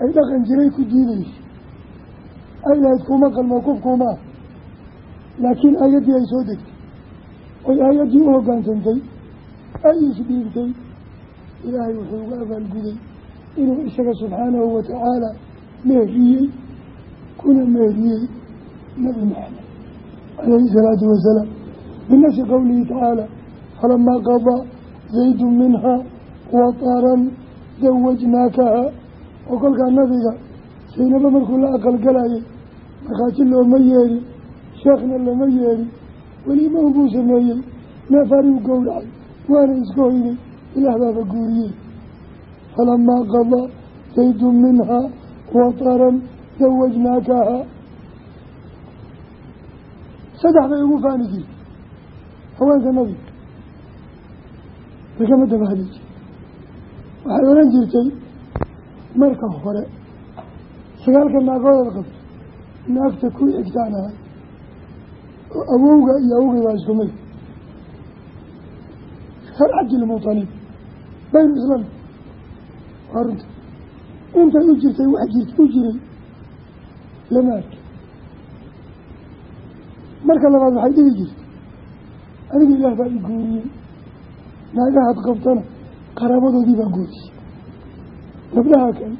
ay dhaqan jiray ku diidaysay. Ay lahayd kuma qalmo kuf kuma ah laakiin aayaddii ay soo degtay oy aayaddii u hoggaansantay ay isdhiibtay ilaahay wuxuu uga abaalguday inuu isaga subxaanahu watacaala meheriyey kuna meheriyey nabi maxamed calayhi salaatu wasalaam binafsi qowlihi tacaala falamaa qadaa zaydu minha wataran zawajnaakaha oo kolkaa nabiga saynabo markuu la aqalgalayay markhaati looma yeedhin sheekhna lama yeedhin weliba unbuu sameeyey neefariu gowracay waana iska hoynay ilaah baaba guuriyey falamaa qadaa zaydu minha wataran zawajnaakaha saddex bay ugu faani haweenka nabiga lagama daba hadi jir waxay oran jirtay marka hore sagaalka naagoodaad qabto. Naagta ku xigtaan ahay oo awowga iyo awogay baa isku mid. Reer cabdilmutalib baynu islam waa runta intay u jirtay wax jirt u jiray lama marka labaad waxay dhigi jirtay aniga ilaah baa i guuriyey naagahaad qabtana qaraabadoodii baa guurisay gabdhaha kale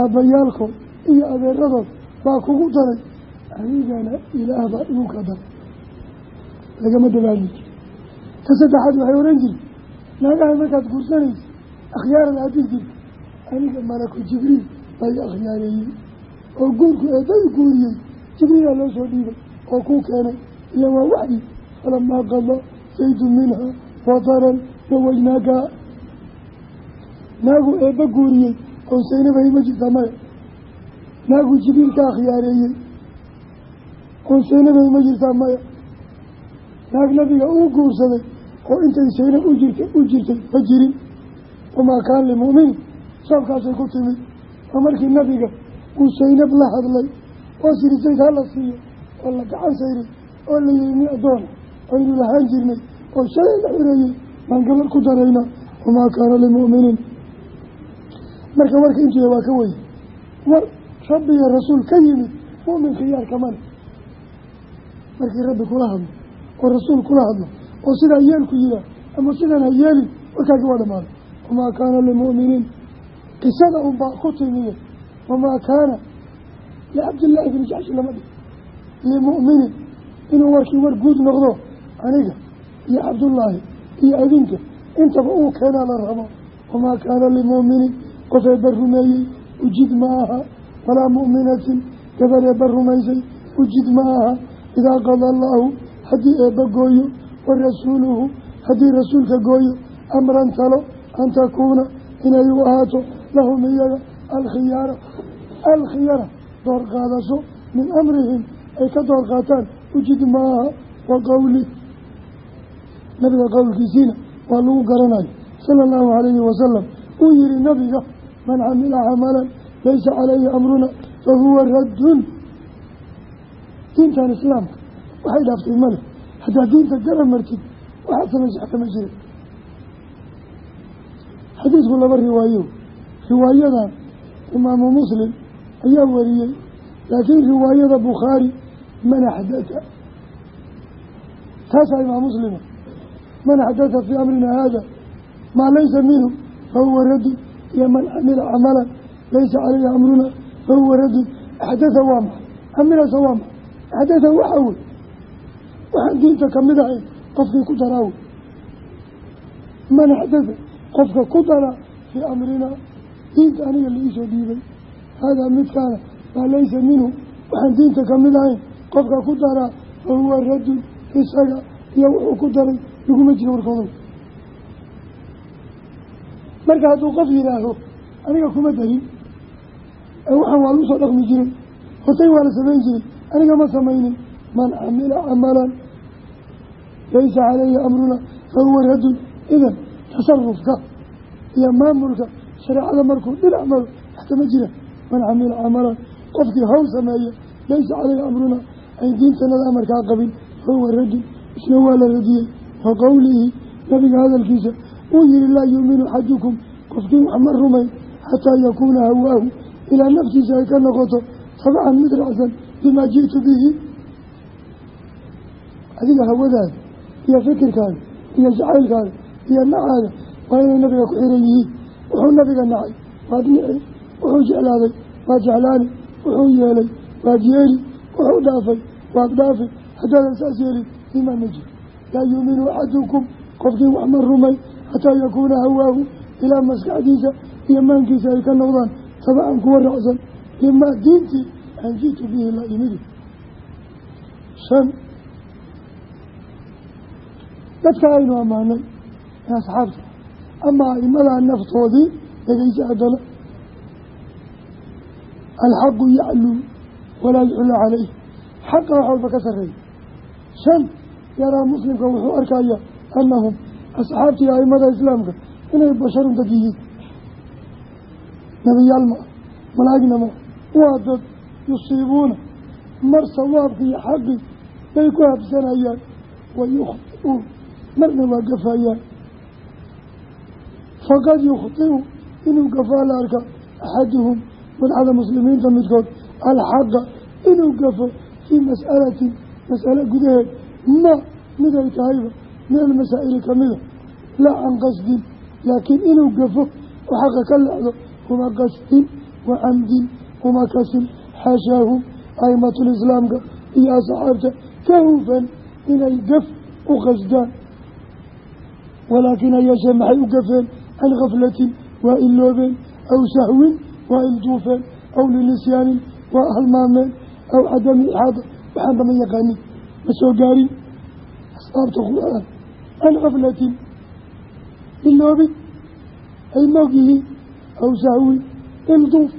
aabbayaalkood iyo adeeradood baa kugu daray. Adigana ilaah baa igu ka daray. Lagama dabaali jiri ta saddexaad waxay odhan jirta naagaha markaad guursanaysa akhyaarada haddii jirta aniga malaku jibriil baa i akhyaareeyey oo guurku eebba i guuriyey jibriilaa loo soo dhiibay oo kuu keenay ila waa waxyi falamaa qada saydu minha wataran zawajnaaka naagu eebba guuriyey oo saynabahi ma jirtaa maya naagu jibriil ka akhyaareeyey oo saynabahi ma jirtaa maya naag nabiga uu guursaday oo intay saynab u jirtay u jirtay ma jirin wamaa kaan limu'minin soobkaasay ku timid oo markii nabiga uu saynab la hadlay oo siri sayd hala siiyo oo la gacan sayray oo la yihi ni addoona aynu lahaan jirnay oo shalay la xoreeyey baan gabar ku darayna wamaa kaana limu'miniin marka warka intuya waa ka weye war rabbi iyo rasuul ka yimid mu'min khiyaarka male. Markii rabbi kula hadlo oo rasuul kula hadlo oo sidaa yeelku yihaa ama sidan ha yeelin warkaasi waa dhamaaday wamaa kaana limu'miniin qisada unbaa ku timiye wamaa kaana licabdillaahi bni jaxshi lama dhig limu'minin inuu warkii war guud noqdo aniga iyo cabdullaahi iyo adinka. Intaba uu keenaa la rabo wamaa kaana limu'minin qof eebba rumeeyey ujid ma aha walaa mu'minatin gabar eebba rumaysay ujid ma aha. Idaa qada allaahu haddii eebba gooyo wa rasuuluhu haddii rasuulka gooyo amran talo an takuuna inay u ahaato lahum iyaga alkhiyaara alkhiyara door qaadasho min amrihim ay ka door qaataan ujid ma wa qowli nabiga qowlkiisiina waa lagu garanayo sala allahu calayhi wasalam uu yihi nabiga man camila camalan laysa calayhi amruna fahuwa raddun. Diintan islaamka waxay dhaaftay male haddaad diinta garan martid waxaad samaysata ma jira. Xadiidku laba riwaayo. Riwaayadan imaamu muslim ayaa wariyey laakiin riwaayada bukhaari man axdata taasaa imaam muslima man axdata fii amrina haada maa laysa minhu fahuwa raddun iyo man camila camalan laysa caleyhi amruna fahuwa raddun axdatha waa maxa camilasa waa maxa axdatha waxaa wey waxaan diinta ka mid ahayn qofkii ku daraa wey man axdatha qofka ku daraa fii amrinaa diinta aniga la iisoo dhiibay. Haadaa midkaana maa laysa minhu waxaan diinta ka mid ahayn qofka ku daraa fa huwa radun isaga iyo wuxuu ku daray laguma jiro warkooda marka hadduu qof yidhaaho aniga kuma darin waxaan waa lagu soo dhaqmi jiray hortay waa la samayn jiray aniga ma samaynin man camila camalan laysa caleyhi amruna fa huwa radun idan tasarufka iyo maamulka shareecada markuu dhinac maro waxta ma jira man camila camalan qofkii hawl sameeya laysa caleyhi amruna ay diintanada amarkaa qabin fa huwa radun isna waa la radiyey wa qowlihi nabiga hadalkiisa uu yihi laa yuuminu axadukum qofkii wax ma rumayn xataa yakuuna hawaahu ilaa naftiisa ay ka noqoto tabcan mid raacsan bimaa ji'tu bihi. Adiga hawadaada iyo fikirkaaga iyo jacaylkaaga iyo nacaada waa inay nabiga ku xiran yihiin. Wuxuu nabiga nacay waad nici wuxuu jeclaaday waad jeclaani wuxuu yeelay waad yeeli wuxuu dhaafay waad dhaafi haddaadan saas yeelin imaan ma laa yuuminu axadukum qofkii wax ma rumay xataa yakuuna hawaahu ilaa maskaxdiisa iyo maankiisa ay ka noqdaan tabacan kuwa raacsan limaa diintii aan ji'tu bihi la imidi shan dadka aynu ammaanay ee asxaabta ama aimadaa naftoodii dhegeysa haddana alxaqu yacluu walaa yuxla calayh xaqa wax walba ka sarreeya shan yaraa muslimka wuxuu arkaya annahum asxaabtii aimada islaamka inay basharun dad yihiin nebiyaal ma malaa'igna ma waa dad yusiibuuna mar sawaabki iyo xaqi bay ku habsanayaan wa yukhtiuun marna waa gafayaan faqad yukhtiu inuu gafaa la arka axaduhum madaxda muslimiinta midkood alxaqa inuu gafo fii mas'alatin mas'alo gudaheed ma miday tahayba min almasaa'ili kamida laa can qasdin laakiin inuu gafo oo xaqa ka leexdo uma qasdin wa camdin uma kasin. Xaashaahu aimatulislaamka iyo asxaabta ka hufan inay gaf u qasdaan. Walaakin hayeeshee maxay u gafeen? Can khaflatin waa iloobeen aw sahwin waa ilduufeen aw linisyaanin waa halmaameen. Aw cadami ixaada waxaan yaqaanin ma soo gaarin. Asbaabta qur'aan can khaflatin iloobid ay moog yihiin aw sahwin ilduuf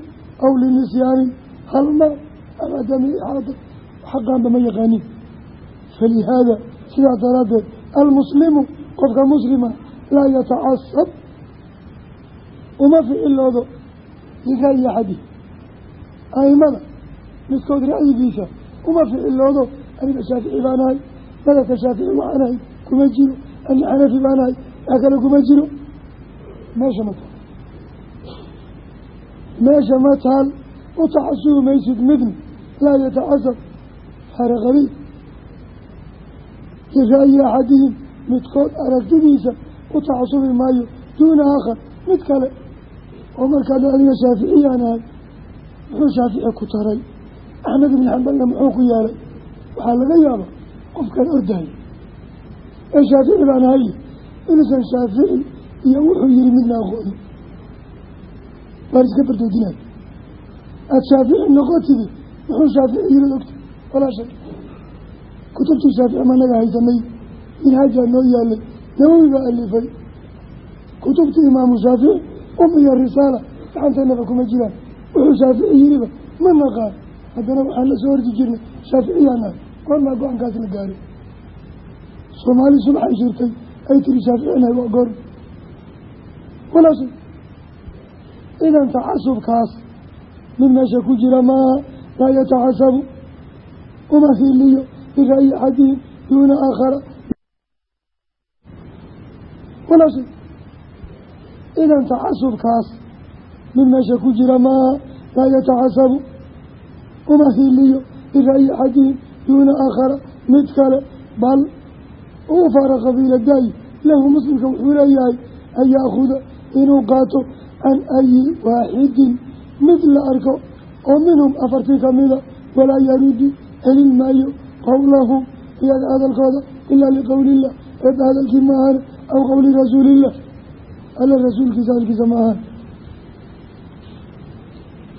aw linisyaanin halmaan aw cadami ixaada xaqaan dama yaqaanin falihaada sidaa daraaddeed almuslimu qofka muslima laa yatacasab uma ficiloodo lira'yi axadi aimada midkood ra'yigiisa uma ficiloodo aniga shaafici baan ahay madabka shaafici waxaan ahay kuma jiro ana xanafi baan ahay wax kale kuma jiro meesha ma taal meesha ma taal u tacasubi maysid midna laa yatacasab faraqabiid lira'yi axadihim midkood aragtidiisa u tacasubi maayo duuna aakhar mid kale oo markaana adiga shaaficiyaan ahay muxuu shaafici ku taray axmed ibni xambalna muxuu ku yeelay waxaa laga yaabaa qofkan ordahay ee shaafici baan ahay inuusan shaafici iyo wuxuu yihi midna aqoonin waan iska bardoodinay aada shaafici noqotidi muxuu shaafici yiri ogta walaa shay kutubtii shaafici managa haysanay minhaajaa noo yaalay nawowi baa alifay. Kutubtii imaamu shaafici um iyo risaala gacanteennaba kuma jiraan. Wuxuu shaafici yiriba ma naqaan. Haddana waxaan la soo horji jirnay shaaficiyaan ahay goormaa go'aankaas la gaaray soomaali subaxay shirtay ay tiri shaaficinahay waa goor. Walaa shay idan tacasubkaas mid meesha ku jira maaha laa yatacasabu uma hiiliyo bira'yi axadihim duuna aakhara. Walaa shay idan tacasubkaas mid meesha ku jira maaha laa yatacasabu uma hiiliyo bira'yi axadihim duuna aakhara mid kale bal u faara qabiila daayi lahu muslimka wuxuu leeyahay an yaakuda inuu qaato can ayi waaxidin mid la arko oo minhum afartii kamida walaa yarudu celin maayo qowlahum iyaga hadalkooda ilaa liqowlillah eeba hadalkii ma ahan aw qowli rasuulillah alla rasuulkiisa hadalkiisa ma ahan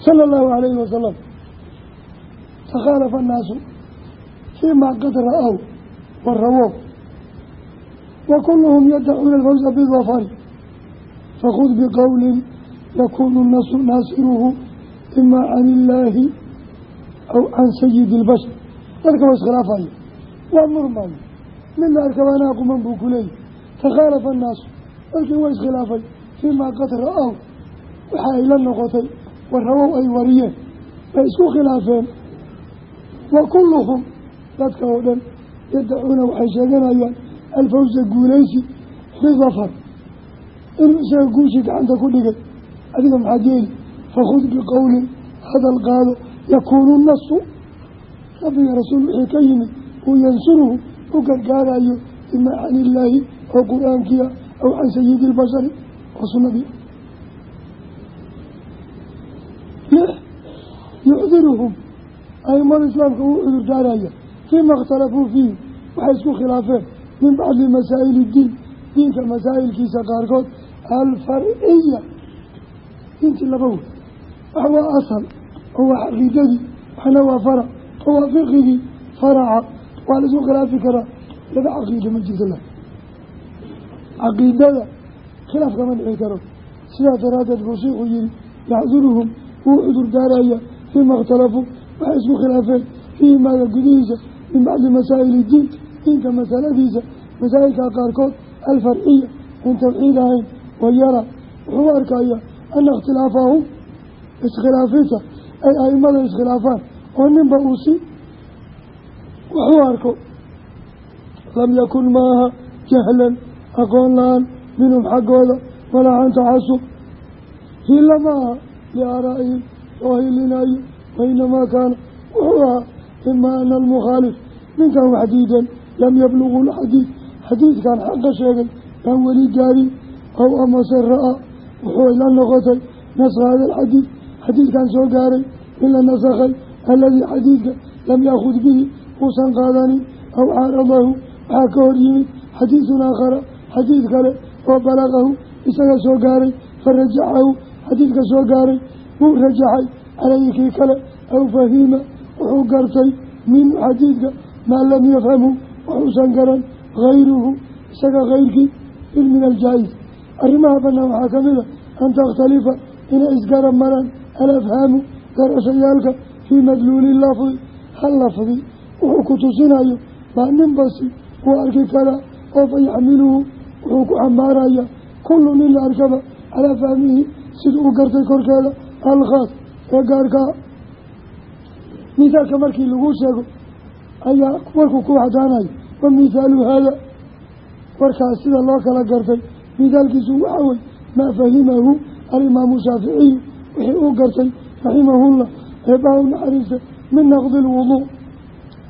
sala allahu calayhi fii maa qad ra'ow wa rawow wa kulluhum yadacuuna alfawsa bidafari fakhud biqowlin yakuunu nasu naasiruhu ima can illaahi aw can sayidi ilbashar dadka waa iskhilaafaya waa murmaayo midna arkabaanaa quman buu ku leeyahy takhaalafa annaasu dadkii waa iskhilaafay fii maa qad ra'ow waxa ay la noqotay warawow ay wariyeen bay isku khilaafeen wa kulluhum dadka oo dhan yadacuuna waxay sheeganayaan alfawsa guulaysi bidafar inuu isaga guushii gacanta ku dhigay adiga maxaad yeeli fakhud biqowlin hadal qaado yakuunu nasu. Rabbiga rasuul wixii ka yimid uu yansuruhu u gargaarayo ima can illaahi oo qur'aankiia aw can sayidi ilbashari oo sunnadii. Lix yucdiruhum aimada islaamka wuu cudur daaraya fiima ikhtalafuu fiihi waxay isku khilaafeen min bacdi masaa'ili diin diinka masaa'ilkiisa qaarkood alfarciya diintii laba wey wax waa asal oo waa caqiidadii waxna waa farac oo waa fiqigii faraca waa la isku khilaafi karaa laba caqiida ma jirto lah caqiidada khilaaf kama dhici karo sidaa daraaddeed buu sheikhu yihi yacduruhum wuu cudur daaraya fiima ikhtalafuu waxay isku khilaafeen fiihi maaga gudihiisa min bacdi masaa'ili diin diinka masaladiisa masaa'ilka qaarkood alfarciya in tawxiid ahayn wayara wuxuu arkaya ana ikhtilaafahum iskhilaafisa ay aimada iskhilaafaan oo ninba uu si waxu arko lam yakun maaha jahlan aqoon la'aan minhum xaggooda walaa can tacasub hila maaha liaaraa'ihim soo hilinayo wainamaa kaana wuxuu ahaa ima ana almukhaalif ninkan wax diidan lam yablugu lxadiid xadiidkan xaqa sheegay baan weli gaarin ow amase ra'a wuxuu la noqotay naskha hada alxadiid xadiidkan soo gaaray in la nasakhay aladii xadiidka lam yaakhud bihi uusan qaadanin aw caaradahu waxaa ka hor yimid xadiidun aakhara xadiid kale oo balaqahu isaga soo gaaray fa rajacahu xadiidka soo gaaray wuu rajaxay calayhi kale aw fahiima wuxuu gartay minhu xadiidka maa lam yafhamhu waxuusan garan hayruhu isaga kayrkii in min aljaa-is arrimaha banaan waxaa ka mid a an takhtalifa inay isgarab maraan alafhaamu garashayaalka fii madluuli lafdi hal lafdi. Wuxuu ku tusinayo baa nin basi uu arki karaa oo fa yaxmiluhu wuxuu ku xambaaraya kullu nin la arkaba calaa fahmihi sida uu gartay korkeeda alkhaas ee gaarkaa mithaalka markii lagu sheego ayaa warku ku waxdaanayo wa mithaalu haada? Warkaas sida loo kala gartay mithaalkiisu waxaa wey maa fahimahu alimaamu shaaficiyu wixii uu gartay raximahullah eebbaha u naxariista min naqdi lwuduu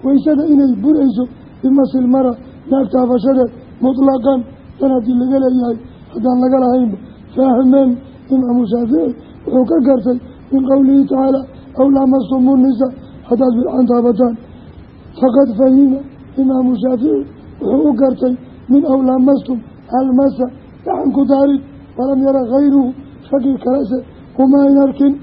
waysada inay burayso bimasil mara naag taabashadeed mutlaqan dan haddii laga leeyahay haddaan laga lahaynba fahmeen imaamu shaafici wuxuu ka gartay min qowlihi tacaala aw nisa haddaad bilcan taabataan faqad fahima imaamu shaafici wuxuu u gartay min aw laamastum almasa gacan ku daarid walam yara hayruhu raggii kalese uma ayn arkin.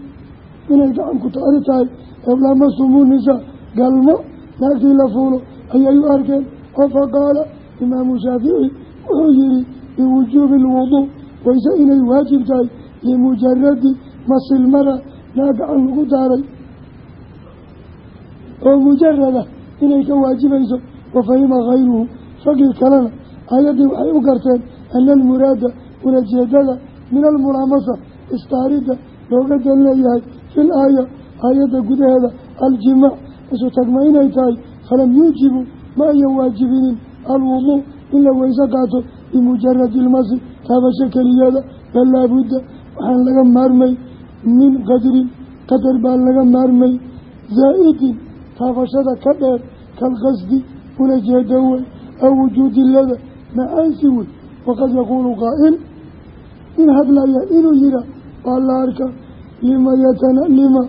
Inay gacan ku taari tahay aw laamasumu nisa galmo naagtii la fuulo ayay u arkeen. Oo faqaala imaamu shaafici wuxuu yihi biwujuubi alwuduu wayse inay waajib tahay limujaradi masilmara naa gacan lagu daaray oo mujarada inay ka waajibayso wa fahima hayruhu raggii kalena aayaddii waxay u garteen ana almuraada ulajeedada min almulaamasa istaaridda looga dan leeyahay fil aaya aayadda gudaheeda aljimaac isu tagma inay tahay falam yuujibu ma ayan waajibinin. Alwuduu in la weyse qaato bimujaradi ilmasi taabasho keliyada bal laabudda waxaan laga maarmay min qadrin qadar baan laga maarmay zaa'idin taabashada ka dheer kalqasdi ulajeeda wey aw wujuudilada macaansi wey waqad yaquulu qaa'il in hadlaya inuu yihaa waa la arka lima lima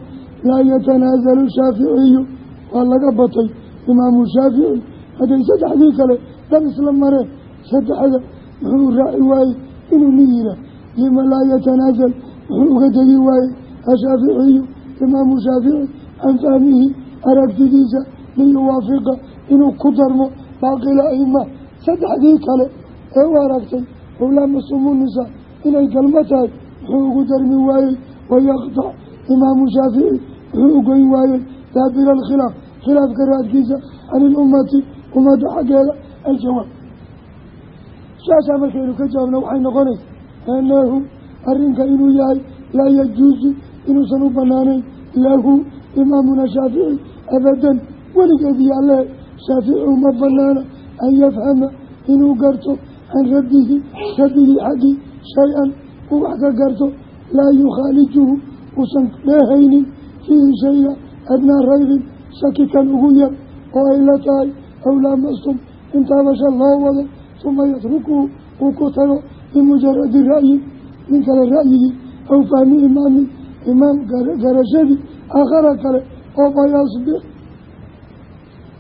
laa yatanaasalu shaaficiyu waa laga batay imaamu shaafici hadday saddexdii kale dhan isla mareen saddexda muxuu raaci waayey inuu nin yihaa lima laa yatanaasal muxuu uga degi waayey ashaaficiyu imaamu shaafici can fahmihi aragtidiisa liyuwaafiqa inuu ku darmo baaqila aima saddexdii kale ee u aragtay owlaamasumu nisaa. Inay galmo tahay wuxuu ugu darmi waayey wayaqtac imaamu shaafici wuxuu ugoyn waayey daabira alkhilaaf. Khilaafka raadkiisa can ilummati ummadda xaggeeda aljawaab. Su'aashaa markaynu ka jawaabna waxay noqonaysa anahu arrinka inuu yahay laa yajuusu inuusan u banaanayn lahu imaamuna shaafici abadan weligeed yaalee shaafici uma banaana an yafhama inuu garto can rabbihi rabbigii xaggii shay-an uu wax ka garto. Laa yukhaalijuhu uusan dheehaynin fiihi shayga adnaa raybin shaki kan ugu yar oo ay la tahay aw laamastum intaabasha loo wado uma yatrukuhu uu ku tago bimujaradi ra'yin nin kale ra'yigii aw fahmi imaamin imaam garashadii aakhara kale oo fayasbix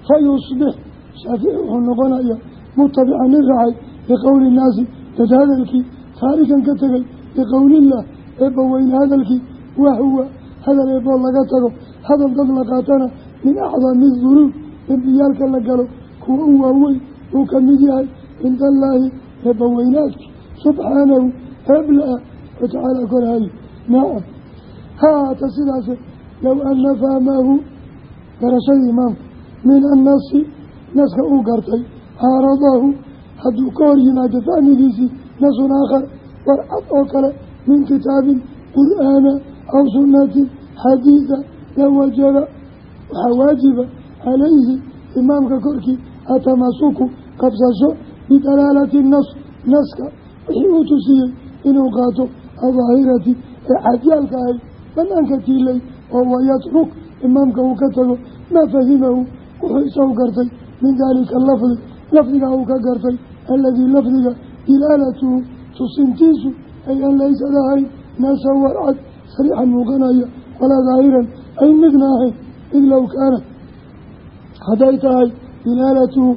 fa yusbix shaafici wuxuu noqonayaa mutabican nin raacay liqowli innaasi dad hadalkii taarikan ka tegay liqowlillaah eebba weyne hadalkii wahuwa hadal eeboo laga tago hadal dad la qaatana min acdami dunuub dembiyaalka la galo kuwa u waaweyn uu ka mid yahay cinda allaahi eebba subxaanahu eebla-a watacaala korhaye nacam haata low ana fahmahu garashadii imaamka min annasi naska uu gartay caaradahu hadduu ka hor yimaado fahmigiisii nasun aakhar war cad oo kale min kitaabin qur'aana aw sunnatin xadiida la wajaba waxaa waajiba calayhi imaamka korkii atamasuku qabsasho bidalaalati nas naska wixii uu tusiyey inuu qaato adaahirati ee xajyaalka ahay banaanka tiilay oo wayatruk imaamka uu ka tago. Maa fahimahu wuxuu isagu gartay. Min daalika lafdi lafdiga uu ka gartay. Aladii lafdiga dilaalatuhu tusintiisu ay an laysad ahayn. Naasa warcad sariixan muuqanaya walaa daahiran ay midna ahayn id low kaanat hadday tahay dilaalatuhu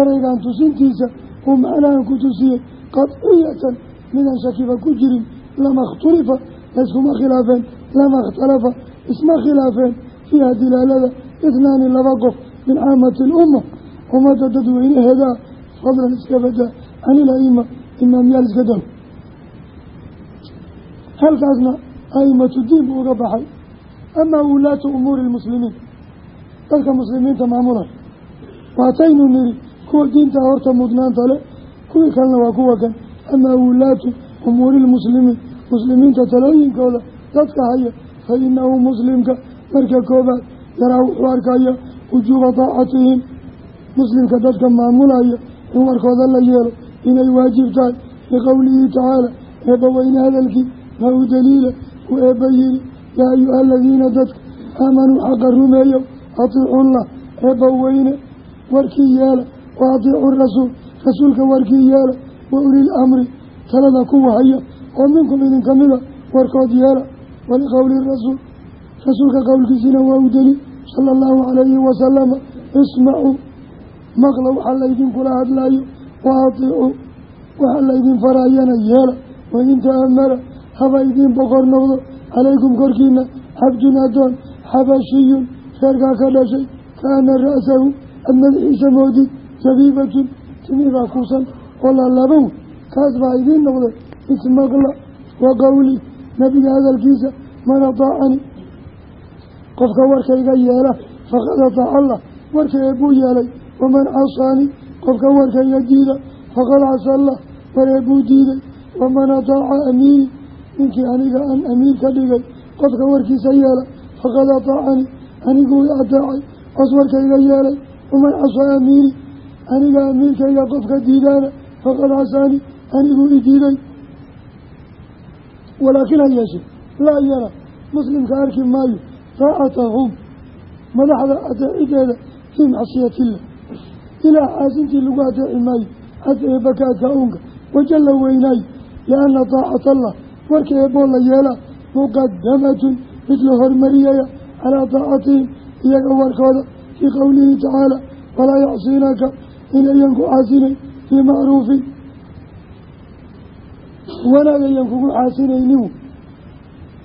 ereygan tusintiisa uu macnahan ku tusiyey qadciyatan midaan shakiba ku jirin. Lama ikhtulifa layskuma khilaafeen. Lama ikhtalafa isma khilaafeen fiiha dilaalada ithnaani laba qof min caamati alumma ummadda dadweynaheedaa fadlan iska badaa canil aima imaamyaal iska dal. Halkaasna aimatu diin buu uga baxay. Amaa wulaatu umuuri lmuslimiin dadka muslimiinta maamulay waataynu niri kuwa diinta horta mudnaanta le kuwii kalena waa kuwa kan. Amaa wulaatu umuuri lmuslimiin muslimiinta talooyinkooda dadka haya fa inahu muslimka marka koobaad yaraa wuxuu arkaya wujuuba daacatihim muslimka dadka maamulaya in warkooda la yeelo inay waajib tahay liqowlihi tacaala eebba weyne hadalkii maa u daliila uu eebba yihi yaa ayuha aladiina dadka aamanuu xaqa rumeeyow atiicunlah eebba weyne warkii yeela wa atiicu rasuul rasuulka warkii yeela wa ulil amri talada kuwa oo minkum idinka warkood yeela waliqowli rasuul rasuulka qowlkiisina waa u deli. Sala allahu calayhi wasalama ismacuu maqla waxaa laydinkula hadlaayo wa atiicuu waxaa laydin faraayana yeela. Wain ta'amara haba idiin boqor noqdo. Calaykum korkiina xabdun adoon xabashiyun reerkaa ka dhashay. Kaana ra'sahu. Aad madaxiisa moodid. Jabiibatun. Timibaa kuusan. Oo laalabow kaas baa idiin noqday. Ismaqla wa qowli nabiga hadalkiisa man ataacani qofka warkayga yeela faqad ataaca allah warka eebuu yeelay. Waman casaani qofka warkayga diida faqad casa allah war eebuu diiday. Waman ataaca amiiri ninkii aniga aan amiir ka dhigay qofka warkiisa yeela faqad ataacani aniguu ateecay cos warkayga yeelay waman casaa amiiri aniga amiirkayga qofka diidaana faqad casaani aniguu i diiday. Walaakiin ha laa yara. Muslimka arki maayo daacatahum madaxda adeecideeda fii macsiyatiillah ilaah caasintii lagu adeeci maayo cad eebaka adkaa-uunka wajalla weynaayo lianna daacata allah warka eeboo la yeelaa muqadamatun mid la hormariyaya calaa daacatihim iyaga warkooda fii qowlihi tacaala walaa yacsiinaka inayan ku caasinayn fii macruufin wanaag ayan kugu xaasinaynin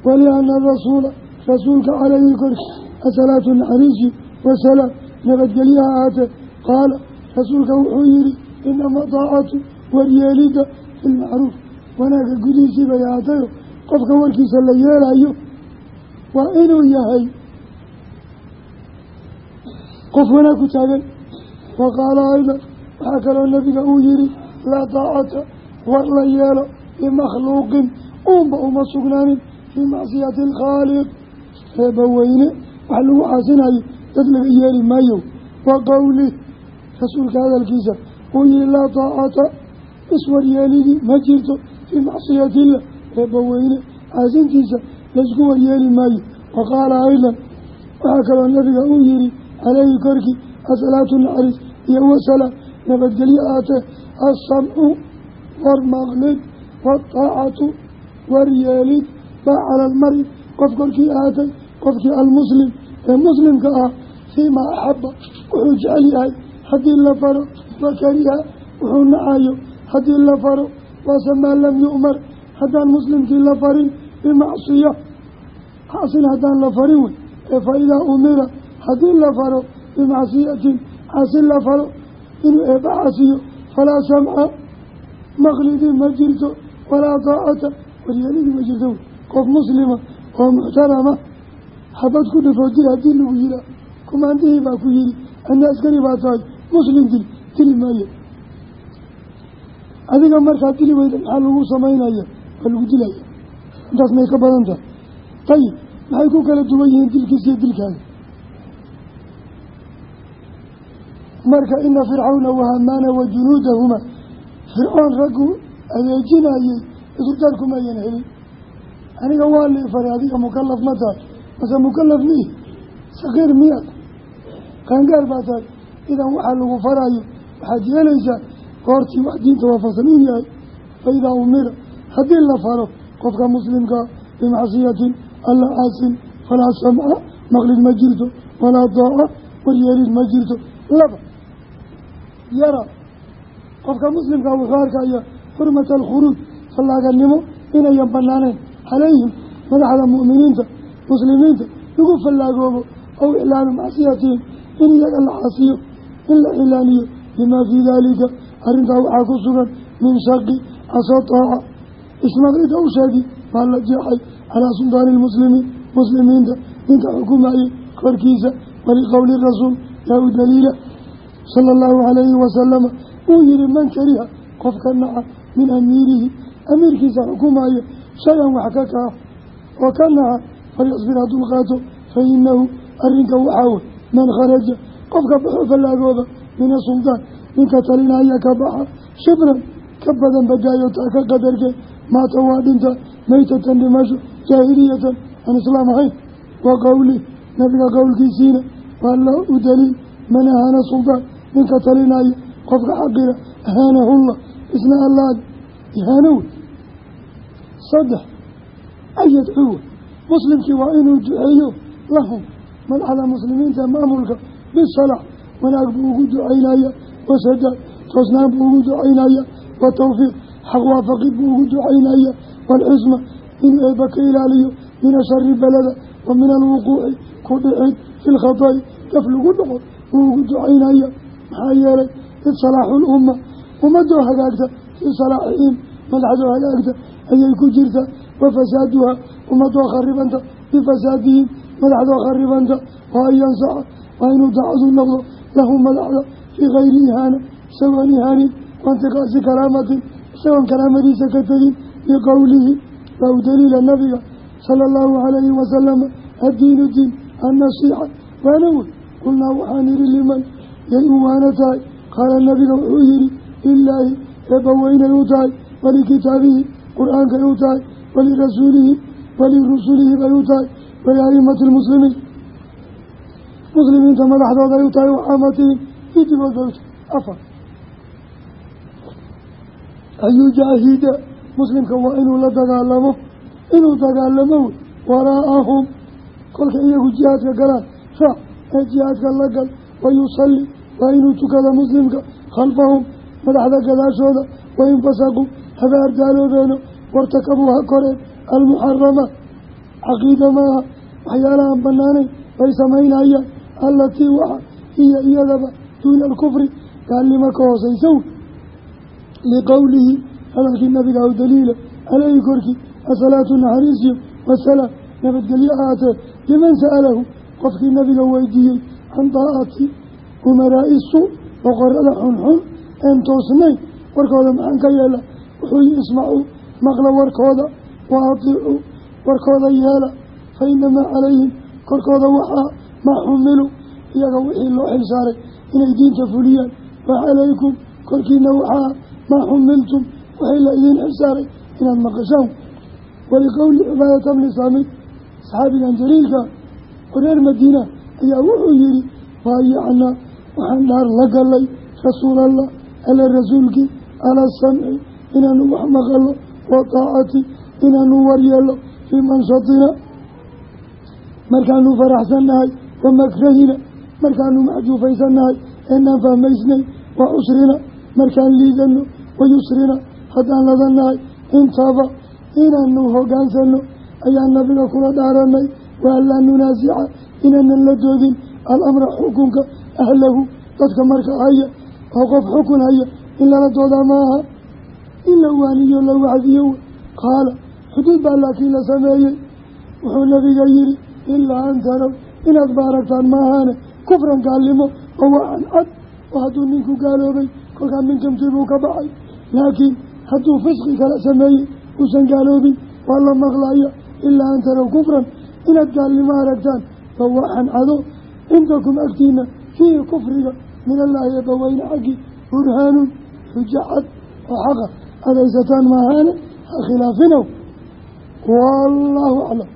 waliana rasuula rasuulka caleyhi korki asalaatu naxariisi wasalaam nabadgelyaha ahaatee qaala rasuulka wuxuu yidhi inama daacatu waryeelidda fi lmacruuf wanaagga gudihiisii bay ahaatayo qofka warkiisa la yeelayo waa inuu yahay qof wanaag ku taagan wa qaala aydan waxaa kaloo nabiga uu yihi laa daacata war la yeelo limakhluuqin uunba uma sugnaanin fii macsiyati alkhaaliq eebbaweyne wax lagu caasinayo dad laga yeeli maayo. Wa qowlih rasuulka hadalkiisa uu yihi laa daacata iswaryeelidii ma jirto fii macsiyati illah. Eebbaweyne caasintiisa laysku waryeeli maayo. Wa qaala aydan waxaa kaloo nabiga uu yihi caleyhi korkii asalaatu naxariis iyo wasalaam nabadgelyo aatee assamcu war maqlid waataacatu waryeelid baa cala almari qof korkii ahaatay qofkii almuslim ee muslimka ah fiimaa axaba wuxuu jecel yahay haddii la faro wa kariha wuxuu nacayo haddii la faro waase maa lam yu'mar haddaan muslimkii la farin bimacsiya xaasin haddaan la farin wey ee fa idaa umira haddii la faro bimacsiyatin xaasin la faro inuu eebba falaa samca maqlidii ma jirto walaa daacata waryeelidii ma jirto qof muslima oo muxtarama xabad ku dhifoo dil haddii lagu yihaa kumaandihii baa ku yihi ana askari baa tahay muslim dil dili maayo adiga markaa dili weyda maxaa lagu samaynaya? Waa lagu dilaya. Intaas may ka badan tahay. Ayib maxay ku kala duwan yihiin dilkiisa iyo dilkaaga marka ina fircawna wahamaana wa junuudahuma fircoon raggu adeejinayey isutaar kumayan helin aniga waa lii faray adiga mukalaf ma tahay mase mukalaf miih sakiir miyaad qaangaar baa tahay idan waxaa lagu faraayo waxaad yeelaysaa goortii wax diinta waafaqsan uu yahay. Fa idaa umira haddii la faro qofka muslimkaa bimacsiyatin alla caasin falaa samca maqlid ma jirto walaa daaca waryeelid ma jirto. Laba yara. Qofka muslimkaa wuxuu arkaya xurmata alkhuruuj fallaaganimo inayan banaanayn calayhim madaxda mu'miniinta muslimiinta lagu fallaagoobo aw iclaanu macsiyatihim in iyaga la caasiyo in la cilaaniyo limaa fii daalika arrintaa waxaa ku sugan min shaqi casoo taaca ismaqlida u sheegi baa la jeexay calaa suldaani lmuslimiin muslimiinta ninka xukumayay korkiisa waliqowli rasuul yaa u daliila sala allahu calayhi wasalama uu yihi man kariha qofka naca min amiirihi amiirkiisa xukumaya shay-an wax ka kaa oo ka naca falyasbir ha dulqaato fa inahu arrinka waxaa wey man kharaja qofka baxo fallaagooda min asuldaan ninka talinaya ka baxa shibran ka badan badaayo taa ka qadarke maata waa dhinta maytatan dhimasho jaahiliyatan aan islaam ahayn wa qowli nabiga qowlkiisiina waa la u daliil man ahaana suldaan ninka talinaya qofka xaqira ahaanahullah isna allaad ihaano saddex an yadcuwa muslimkii waa inuu duceeyo lahum madaxda muslimiinta maamulka bisalaax wanaag buu ugu ducaynaya wasadaad toosnaan buu ugu ducaynaya wa tawfiiq xaq waafaqid buu ugu ducaynaya waalxisma inuu eebba ka ilaaliyo min ashari beleda wa min alwuquuci ku dhicid fi lkhata'i gaf lagu dhaco buu ugu ducaynaya. Maxaa yeelay id salaaxu lumma ummadoo hagaagta fii salaaxihim madaxdoo hagaagta ayay ku jirtaa wa fasaaduha ummadoo kharibanta bifasaadihim madaxdoo kharibanta waa an yansaxa waa inuu daacadu noqdo lahu madaxda fii kayri ihaana isagoon ihaanin waintiqaasi karaamatin isagoon karaamadiisa ka tegin biqowlihi waa u daliila nabiga sala allahu calayhi wasalama addiinu diin annasiixa waana wey qulnaa waxaan idhi liman yay u waana tahay? Qaala nabiga wuxuu yihi lilaahi eebba weynay u tahay walikitaabihi qur'aankay u tahay walirasuulihi walirusulihi bay u tahay waliaimati lmuslimiin muslimiinta madaxdooday u tahay waxaamatihim idigood bay u tahay afar ayujaahida muslimka waa inuu la dagaalamo inuu dagaalamo wey waraa'ahum kolka iyagu jihaadka galaan raac ee jihaadka la gal wayusalli waa inuu tukada muslimka khalfahum madaxda gadaashooda wain fasaquu haba ardaaloobeeno wartakabuu ha koreen almuxaramaat caqiida maaha waxyaalahaan banaanayn bay samaynayaan allatii waxa hiya iyadaba duuna alkufri gaalnimo ka hoosaysa w liqowlihi hadalkii nabiga aw daliila caleyhi korkii asalaatu naxariisyo wasalaam nabadgelyo ahaatee liman sa'alahu qofkii nabiga weydiiyey can daacati umaraa'i suu boqorada xunxun een toosnayn warkooda maxaan ka yeela wuxuu ismacuu maqla warkooda wa atiicuu warkooda yeela fa inamaa calayhim korkooda waxaa maa xumilu. Iyaga wixii loo xilsaaray inay diinta fuliyaan wa calaykum korkiina waxaa maa xumiltum. Waxay la idiin xilsaaray inaad maqashaan. Waliqowli cibaadata bni saamid saxaabigan jaliilka oo reer madiina ayaa wuxuu yihi baayacnaa waxaan dhaar la galay rasuulallah ala rasuulkii calaa samci inaanu wax maqalo wa taacati inaanu waryeelo fii manshatina. Markaanu faraxsannahay wa makrahina markaanu maxjuufaysannahay eenaan fahmaysnay wa cusrina markaan liidano wa yusrina. Haddaan ladannahay intaba inaanu hogaansano ayaa nabiga kula dhaaranay waa laa nunaasica inaanan la doodin alamra xukunka ahlahu. Dadka marka haya oo qof xukun haya in lala doodaa maaha in la waaniyo la wacdiyo qaala xuduud baa laakiin la sameeyey wuxuu nabiga yihi ilaa an taraw inaad baaragtaan maahaane kufran gaalnimo oo waxan cad oo hadduu ninku gaaloobay kolkaa minkamtiibuu ka baxay laakiin hadduu fisqi kala sameeyey uusan gaaloobin waa la maqlaya ilaa an taraw kufran inaad gaalnimo aragtaan ba waxan cado cindakum agtiina fiihi kufriga min allaahi eebbaweyne xaggii burhaanun xujo oo xaqa adaysataan maahaane ha khilaafinow wallaahu aclam